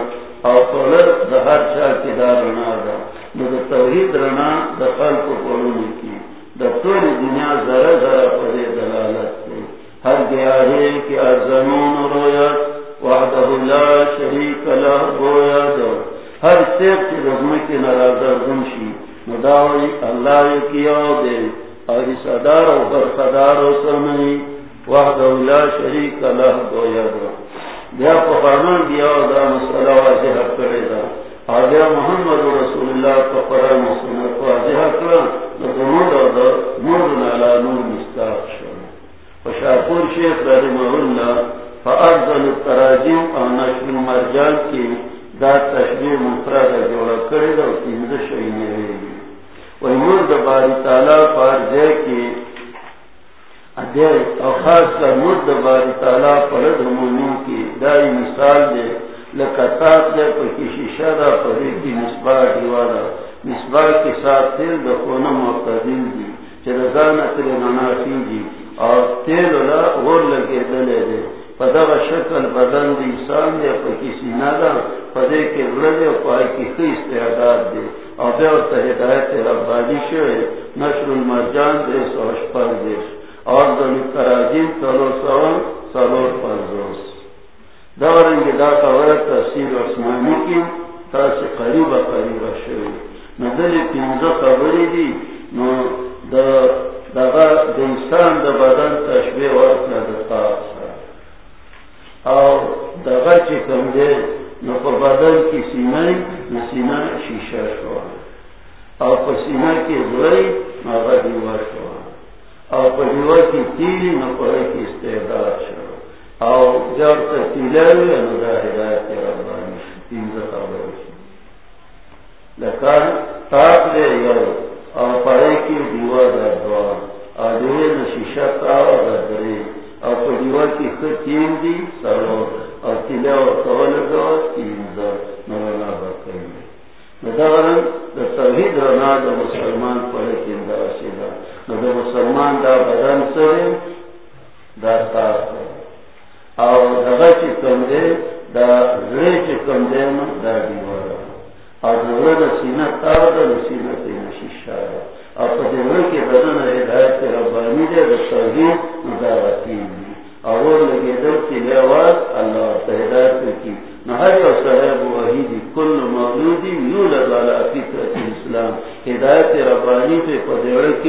[SPEAKER 2] او طولر د هر چا کې دا رڼا ده نو د توحید رڼا د خلق په پړونو کې د ټول دنیا ذره ذره په دې دلالت کوي ہر گیا ہے کہ زمین رویت وحدہ لا شریک له، گویا دو ہر سیب کی رزم کی نرازر گنشی مداوی اللہ کیا دے اور صدار و برخدار و سمنی وحدہ لا شریک له، گویا دو بیا پخانان بیا دا مسئلہ واضح کرے دا اور محمد رسول اللہ کا قرآن سنت واضح کرا نور دا نور نالا نور مستاق شو وشاپور شیخ رحمہ اللہ فارضل التراجم او نشر المرجان کی دا تشبیح مفرد جوڑا کرے دا تینز شوینے ہوئی وی مرد باری تعالیٰ فارضے کی ادھے او خاص کر مرد باری تعالیٰ پرد مومن کی دائی مثال دے لکتاب دے پر کسی شرع پرے کی نسباہ دیوالا نسباہ کے ساتھ تیل دخونا معتدل دی، چرزانہ تیل منافی دی، اور تیل غور لگے دلے دے. پدا و شکل بدن دی انسان دے پا کسی نادا پدے کے رلے پائے کی خیس تعداد دے اور بے اور تہدایت ربانی شوئے نشر المرجان دے سو اشپر دے اور دنی تراجیم تلو سوان سلور پرزوس دورنگی دا قوار تحصیل عثمانی کی تاسی قریب قریب شوئے ندلی پینزا قبری دی نو دا دغه د انسان د بدن تشبیه ورکړه، د پاک او دغه چې کوم دی، نو په بدن کې سینه نو سینه شیشه شو او په سینه کې زوی هغه دیوه شو او په دیوه کې تیری، نو په کې استعداد شو او جب ته تیلاوی نو دا هدایت ربانی شو پینځه خبرې شي لکه تاک دی یو، او پڑے کی دیوا دوا اور دیوے نہ شیشہ کا دری اور تو کی خود تین دی سرو اور اور دو تین دو بکر دا توحید رنا دا مسلمان دا مسلمان دا بدن سرے، دا دے اور دغا چی کم دے، دا زرے چی کم دے دا سینہ تار دا سینہ اور پدر کے بدن ہدایت ربانی دے توحید مدارتی اور وہ لگے کی اللہ ہدایت کی۔ نہر صاحب کل مولودی فطرت اسلام ہدایت ربانی کی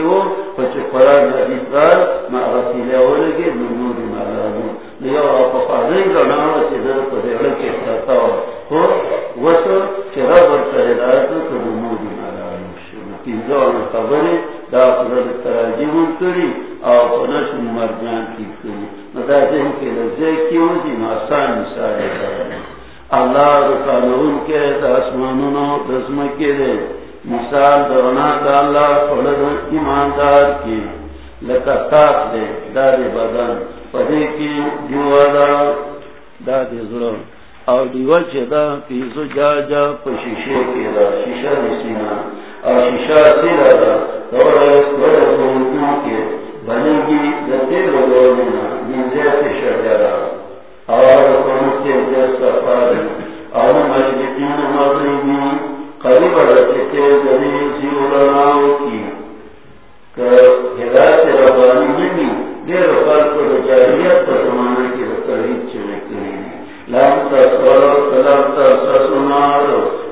[SPEAKER 2] وہ پچ قرآن حدیث لگے آپ کا نام سے در کے ہو، وسو، چرا برتا ہدایت کو پینزوان خبری دا خبر تراجیمون کری او پنش مرجان کی کری. مدا ذہن کے لفظے کیوں آسان مثال اللہ رکانون کے دا اسمانونو کے دے مثال دونا دا اللہ خلد ایماندار کی لکا دے دا دے بدن. پدے کی دیوالا دا دے ظلم او دیوال دا پیزو جا جا پا شیشه دا شیشه نسینا او شیشه سیلا دا دورا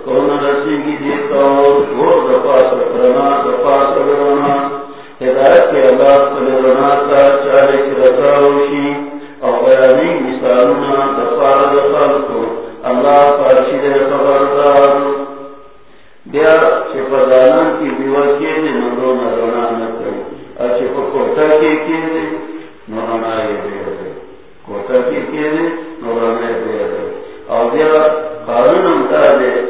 [SPEAKER 2] دورا کی کون رسی کی وہ ہدایت کے اللہ کا چارے کی رضا ہوشی۔ اور بیانی مثالنا کو اللہ پارشید خبردار۔ بیا کی بیوہ کے دے نرو نرنا اور کے کے دے نرنا یہ دے کے کے دے دے دے۔ اور بیا قانون امتا دے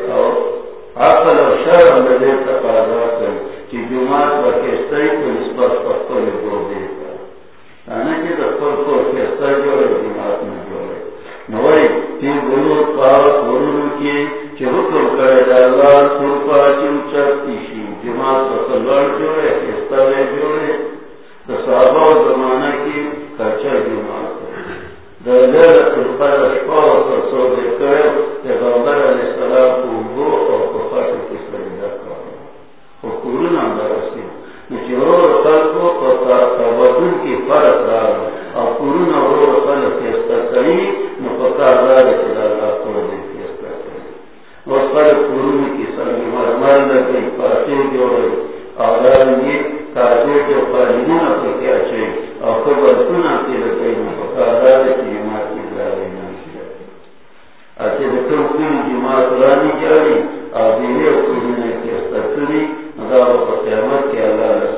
[SPEAKER 2] عقل او شرم د دې ته پیدا کړ چې جماعت پکې ستړي په نسبت پښتو نه پروبې نه کې د خپل کور کې ستړي جوړې جماعت نه جوړې نو وایي چې ګورو پاو ګورو کې چې حکم کړی د الله سر په چمچتی شي جماعت په کلوړ جوړې کې ستړي جوړې د صحابه زمانہ کې کچا جماعت۔ د لږه پر شپه او پر څو دې کړو اور دیہی اور قیامت کے اللہ رسم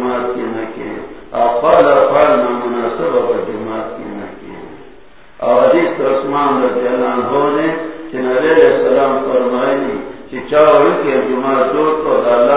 [SPEAKER 2] جماعت کے نہ کے افال افال نامناسب جماعت کے نہ کے اور حدیث عثمان السلام فرمائی چاول کے جماعت دو کو اللہ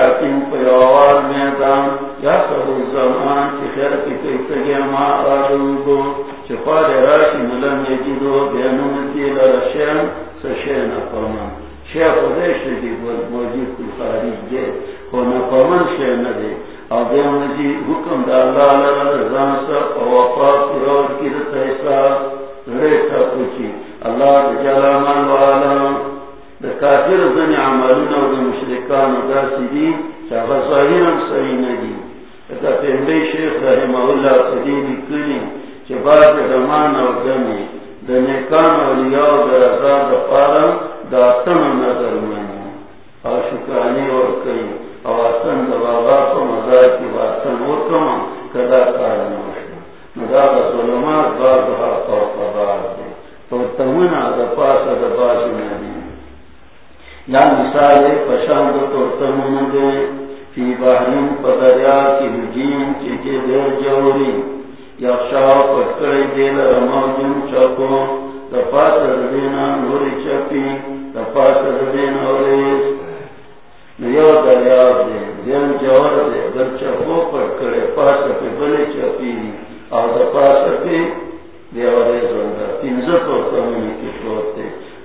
[SPEAKER 2] یاتیم پر آواز میدان یا سبو زمان چی خیر کی تکتگی اما آدو گو۔ چی خواد راشی ملن یکی دو بینون تیل رشن سشن اپاما شیع خودش دی بود موجی کل خارج دی خون اپاما شیع ندی آدم جی حکم دا اللہ لگر رزان سا۔ اوافا پیرار کی رتیسا ریتا پوچی اللہ جلالان و آلام کافر دنیا عملون و مشرکان و داسی دی چاہا صحیح هم صحیح ندی اتا پہلے شیخ رحمه اللہ قدیم کنی چه بعد رمان و دنی دنیا کان و لیا و در ازاد پارا دا تم نظر منی او شکرانی اور کئی او اتن دا بابا پا مزای کی با اتن و کما کدا کارا نوشن مزا با ظلمات بار دا حقا و قبار دی تو تمنا دا پاس دا باز ندی یا مثال پشان کو توڑتا ہوں گے فی باہرین پدریا کی حجیم چیچے دیر جوری، یا شاہ پتکڑی دیل رمازن چاکو تپا تردینا نوری چپی تپا تردینا ریس نیو دریا دے دیر جور دے در چپو پتکڑی پاس پی بلی چپی اور تپا سپی دیو ریس تینزت اور کمونی کی شورتے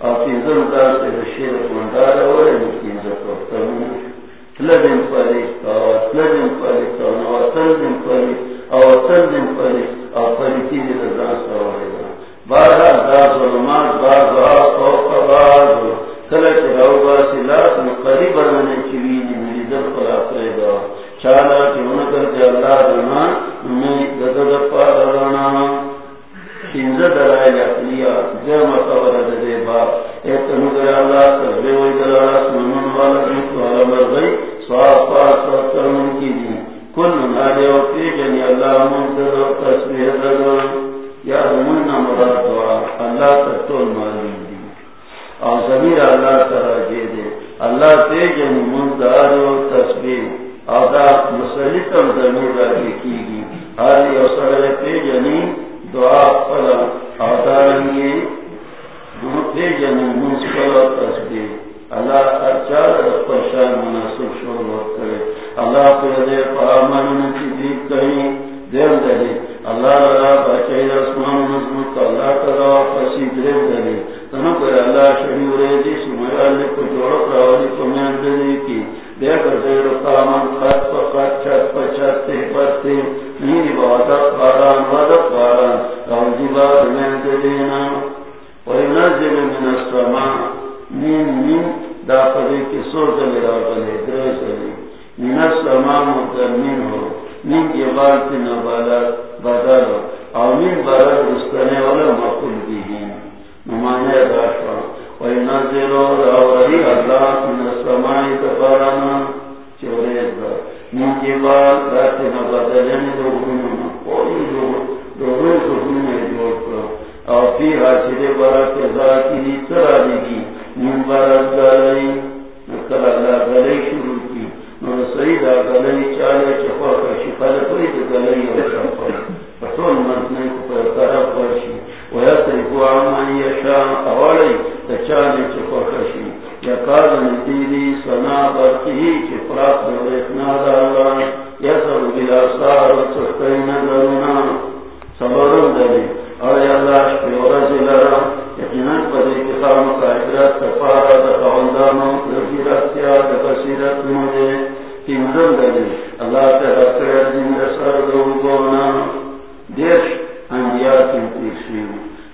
[SPEAKER 2] اور پنزم دار سے رشید مندار ہوئے پنزو کو تمن تلدن پلی او تلدن پلی او نو تلدن پلی او تلدن پلی او پلی تیدی رضان سواری دا بارا دا ظلمات بارا او قبار کلک رو باسی لاس مقریب رمانی چوینی مریدر خلا قیدا چالا کی انکر جا اللہ رنا نمی ددد پار رنا شنزد رائل اقلیا جرم قبر دے باب ایت نگر اللہ تربی وی دلالا سنمن والا جنکو حالا مرغی سوافا سوترمن کی دی کل نادے و پیجنی اللہ منتر و تصویر دگر یا من مراد دعا، اللہ تطول معلوم دی۔ اور زمیر اللہ تراجے دے۔ اللہ پیجنی منتر و تصویر۔ اور دا مسلطم زمیر راجے کی گی۔ حالی و سرر پیجنی دعا فلا آدارنگی اللہ اچار مناسب کرے اللہ پیدے پامن کی دیر دلی اللہ بچے رسمان مضبوط اللہ کرا پسی دیر دلی تنو پر اللہ شریع ریدی کو جوڑک راولی کو دلی کی دیکھ باد نیم والا مقل بھی ہیں نمانے داشوا وینزلو راوری اللہ من السمائی تفارانا چوریز دا نیم کی بار راتی نبادلین دو گنو کوئی او پی حاصلے برات ذاتی نیتر آلیگی نیم بارد گالی نکل اللہ شروع کی۔ نور سید آگلی چالے چفا کرشی پہلے پوری تو گلی و شفا پتول مدنی کو پر طرف ورشی ویترکو عمان یشا اولی تچالے چفا کرشی یکاد ندیدی سنا برکی چی پراک دوریتنا داران بلا سار و چکین صبرون دلی اور اللہ شپی ورزی لرا یقیناً پدی کی خام تفارا دا خوندانو رفیرت یا دا بصیرت دلی اللہ تیرا کر دن دا دو گونا دیش انبیاء تیم تیسیو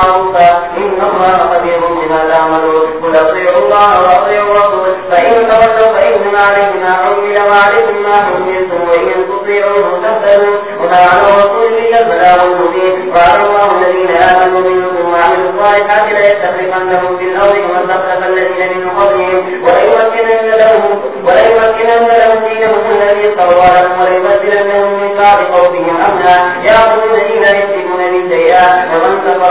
[SPEAKER 1] طعام معروفا إن الله خبير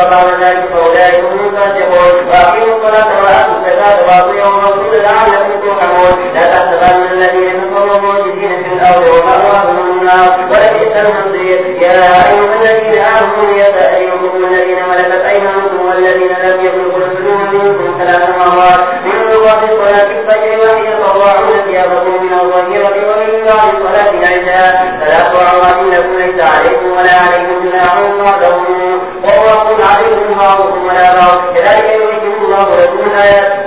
[SPEAKER 1] ومن كفر ذلك فأولئك هم الفاسقون وأقيموا الصلاة وآتوا الزكاة وأطيعوا الرسول لعلكم ترحمون لا تحسبن الذين كفروا معجزين في الأرض ومأواهم النار ولبئس المصير يا أيها الذين آمنوا يستأذنكم الذين ملكت أيمانكم والذين لم يبلغوا الحلم منكم ثلاث مرات من وقت صلاة الفجر وهي تضاعون ثيابكم من الظهيرة ومن بعد صلاة العشاء ثلاث عورات لكم ليس عليكم ولا عليكم جناح بعدهم بعضكم ولا كذلك يريكم الله لكم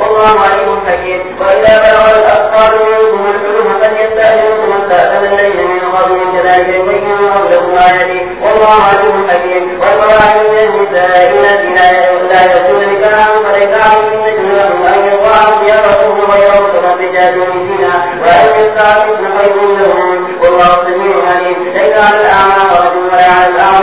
[SPEAKER 1] والله عليم حكيم وإذا بلغ الأطفال منكم الحلم فليستأذنكم استأذن الذين من قبلهم كذلك يبين الله لكم آياته والله عليم حكيم والقواعد من النساء التي لا يكون نكاحا فليس عليهن جناح أن يضاعوا ثيابهن غير متبرجات بزنا وأن يستعففن خير لهم والله سميع عليم ليس على الأعمى حرج ولا على الأعمى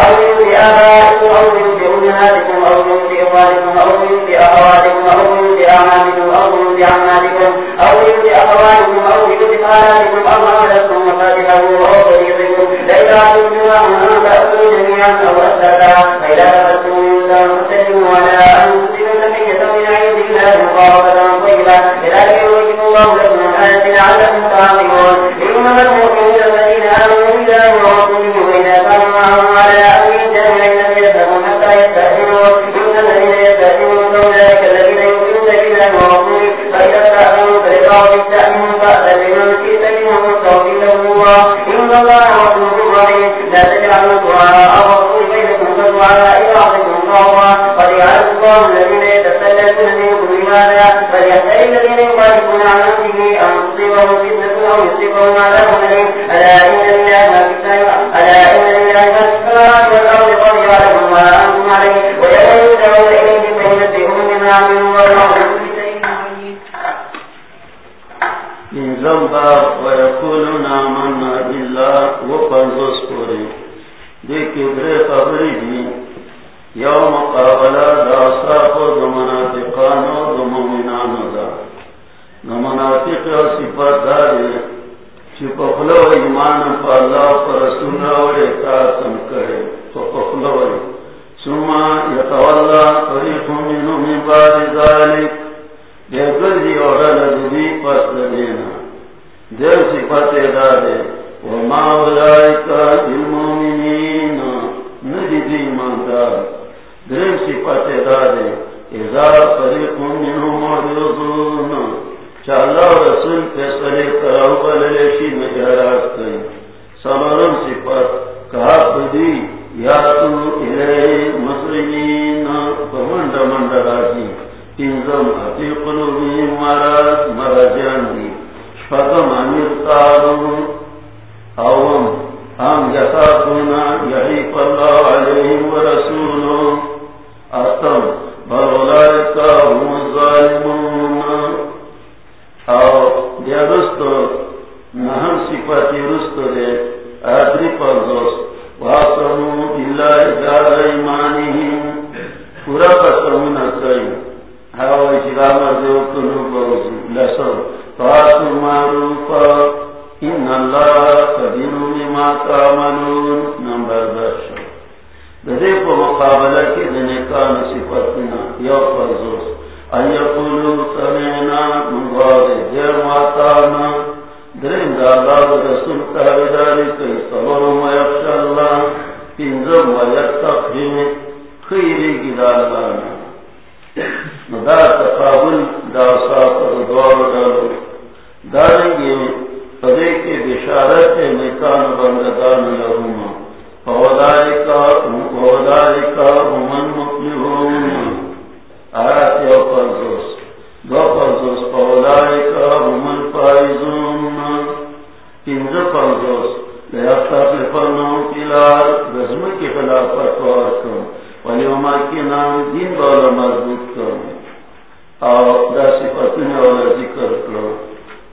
[SPEAKER 1] أو جنود آبائكم أو جنود أمهاتكم أو جنود إخوانكم، أو جنود أخواتكم، أو جنود أعمامكم أو جنود عماتكم أو جنود أخواتكم، أو جنود خالاتكم، أو ما ملكتم مفاتحه أو صديقكم ليس عليكم أن تأكلوا جميعا أو أشتاتا فإذا أخذتم من فاستجموا على أنفسكم تحية من عند الله مباركة طيبة. كذلك يوجد الله لكم الآية لعلكم تعقلون. إنما المؤمنون الله غفور لا تجعلوا دعاء الرسول بينكم كدعاء بعضكم بعضا قد يعلم الله الذين يتسللون منكم لماذا فليحذر الذين يخالفون عن امره ان تصيبهم فتنه او يصيبهم عذاب اليم الا ان لله ما في الا ان لله ما في السماوات والارض قد يعلم ما انتم عليه ويوم يدعون اليه فينبئهم بما عملوا والله بكل شيء عليم
[SPEAKER 2] من زنبا ويقولون آمنا بالله وقنزوس پوری دیکھ درے خبری دی یوم قابلہ دا صاف و منافقانو دا مومنانو دا دا منافق و صفت داری چی پخلو ایمان پا اللہ پا رسول راوڑے تاسم کرے تو پخلو سما یتواللہ طریق منو من بعد ذالک دیگر دی اوڑا لدی پس دینا دیر صفت دارے وما اولائکا المومنین جی نجد ایماندار دیر صفت دارے اذا طریق رسول فیصلے کراو بللشی کئی۔ سمرم صفت کہا بدی، یا تو الہی مسلمین مند راجی تینزم قلوبی مرد مرجان دی۔ امیر اوم ہم یتاقونا یحیف اللہ علیہم ورسولو اتم بلولائکا هم الظالمون. او دیا رستو دے واسمو پورا اجرام دیو کنو بوزی لسو فاسو معروفا ان اللہ قدیرو بما تعملون نمبر دشو دے پا مقابلہ کی دنکان صفتنا یو فرزوس ان سمینا مبارے دیر ماتانا درین دا اللہ رسول تابداری کئی صبرم و اللہ تینزم و خیری کی دالانا دا تقابل، دا صاحب دوار دارو دارنگی فدے کے بشارت سے مکان بندگان لہما فولائکا ہمن مطلبون آیات یو پرزوس دو پرزوس فولائکا ہمن فائزون کنز پرزوس لیافتہ پر فرموں کی لار رزم کی خلافت وار ولیوما کے نام دین والا مضبوط کروں اور دا صفتنے والا ذکر کروں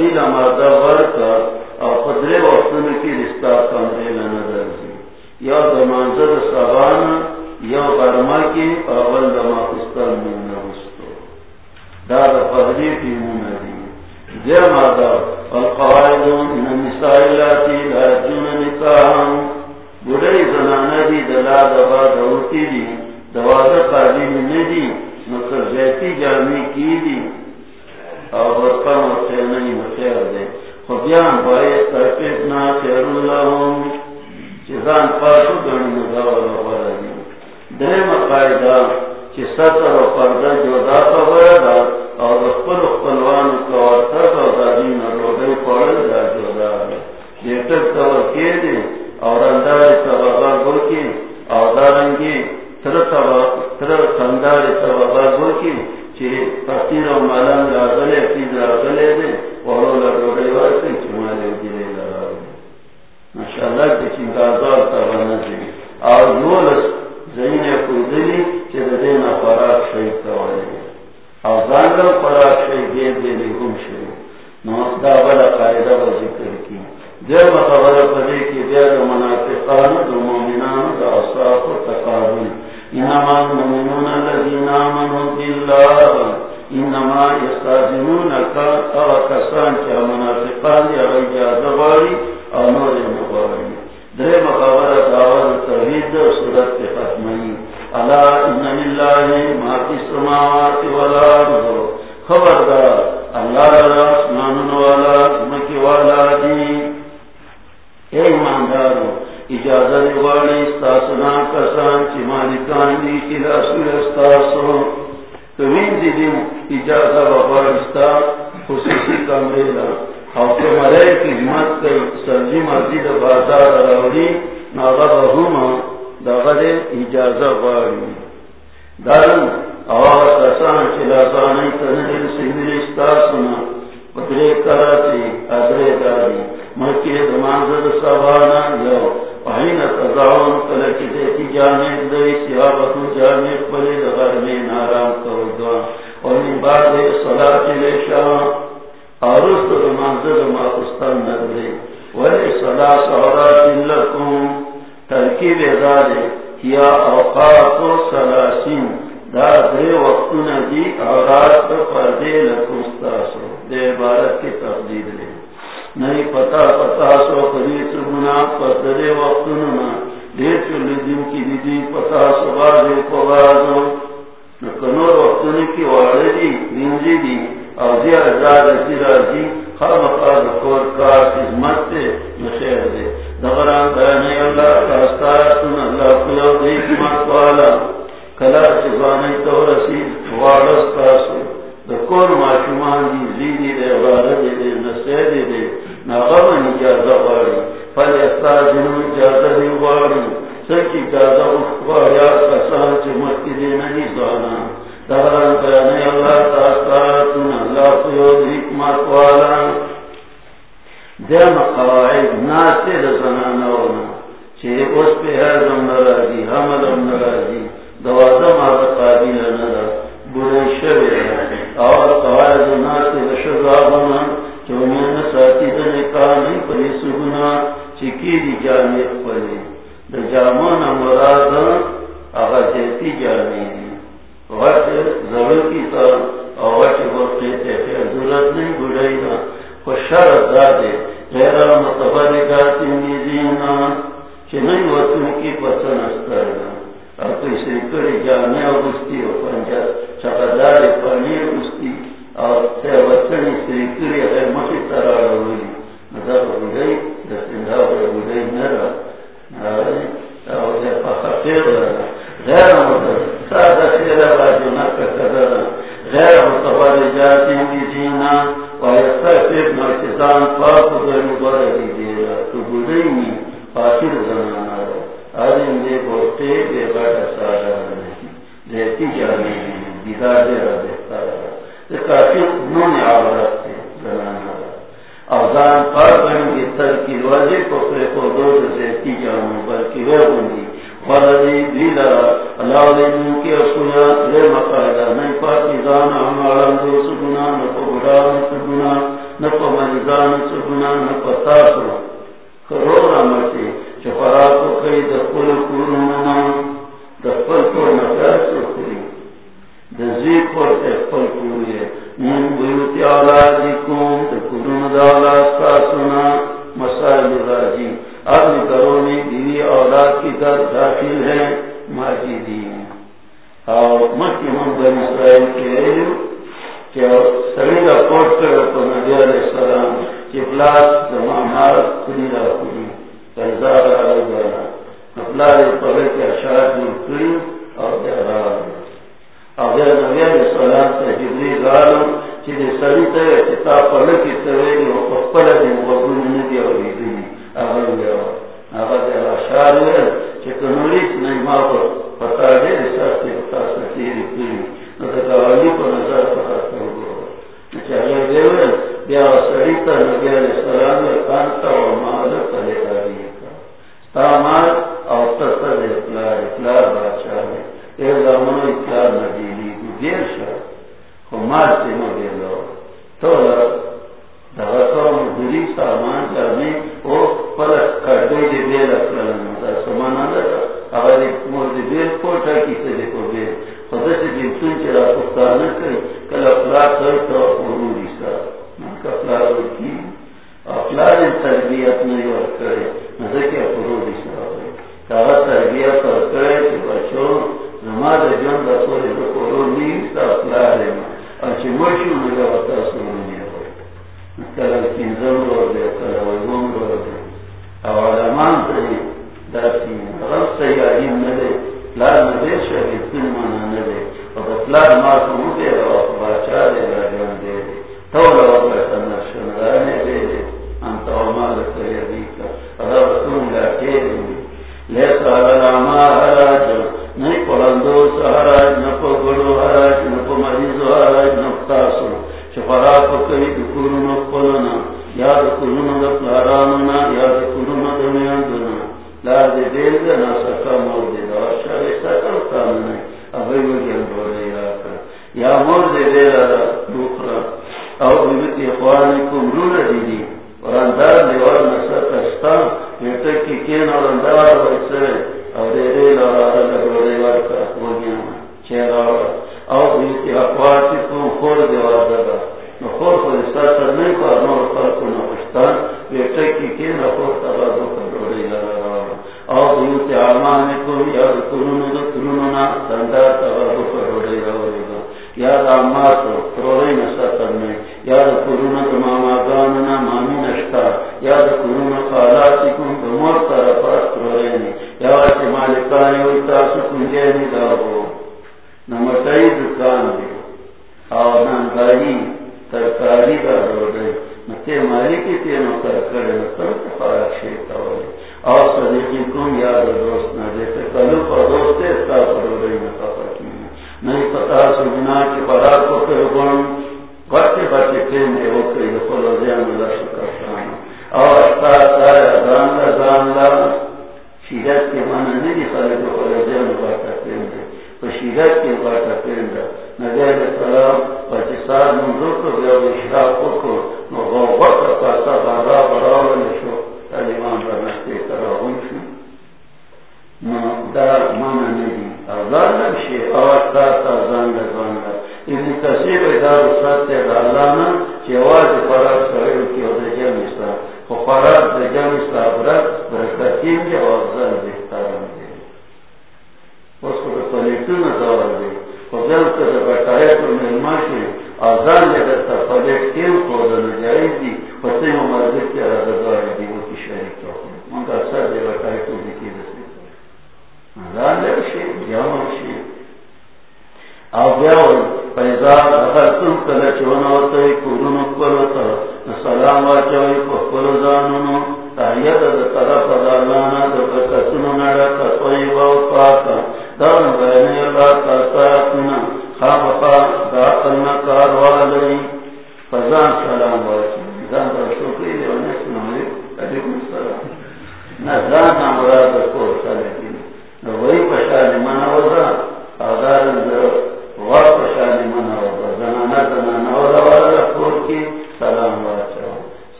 [SPEAKER 2] نوغیل ہمارا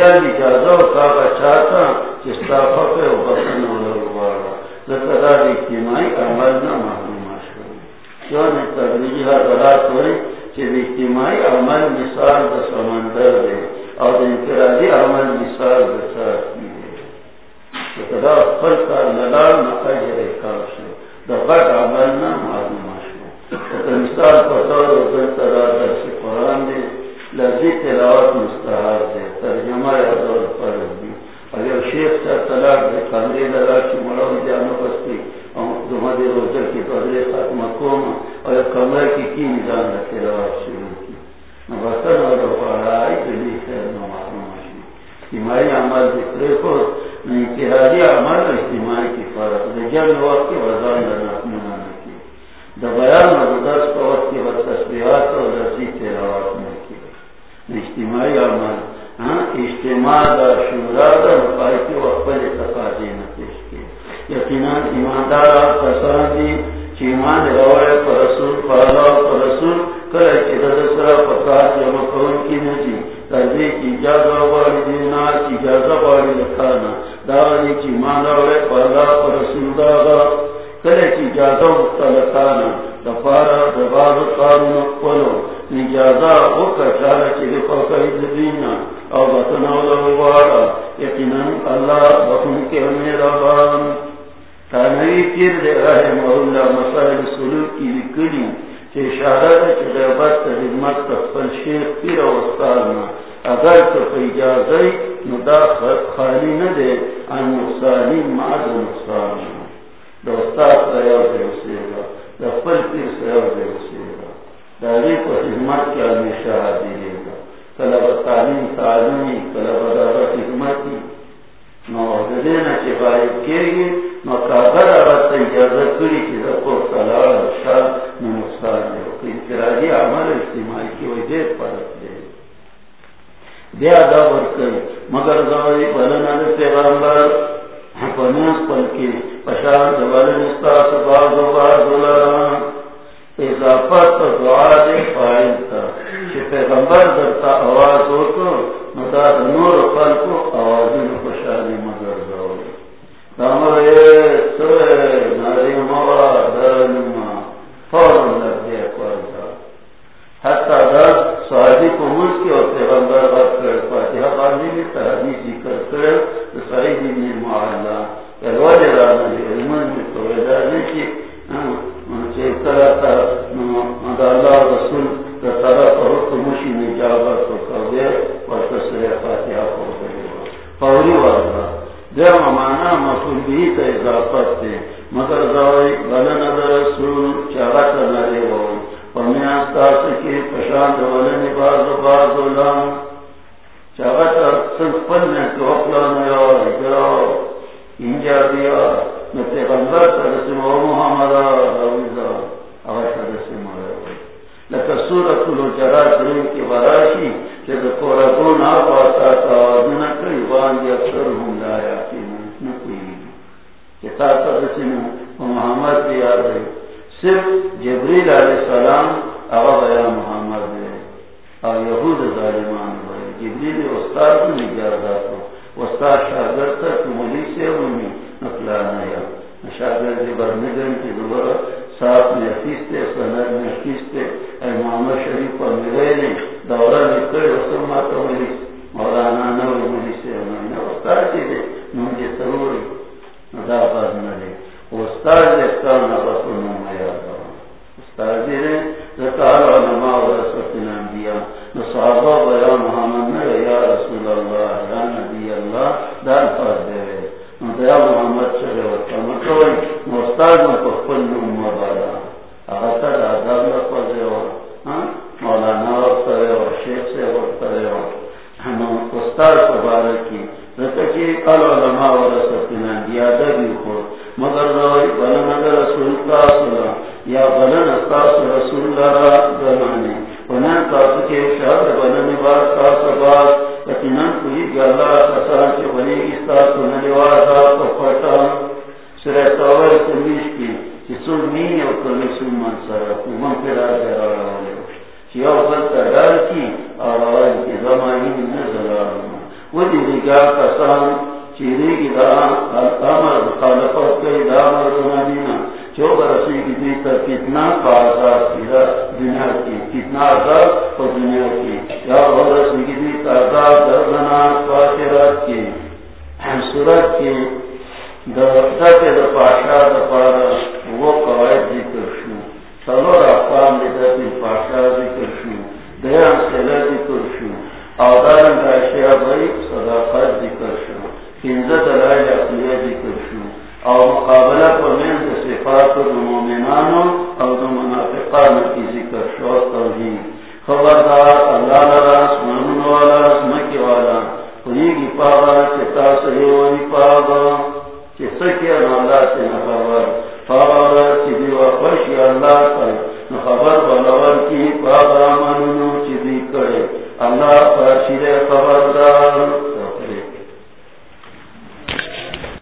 [SPEAKER 2] جلدی بیا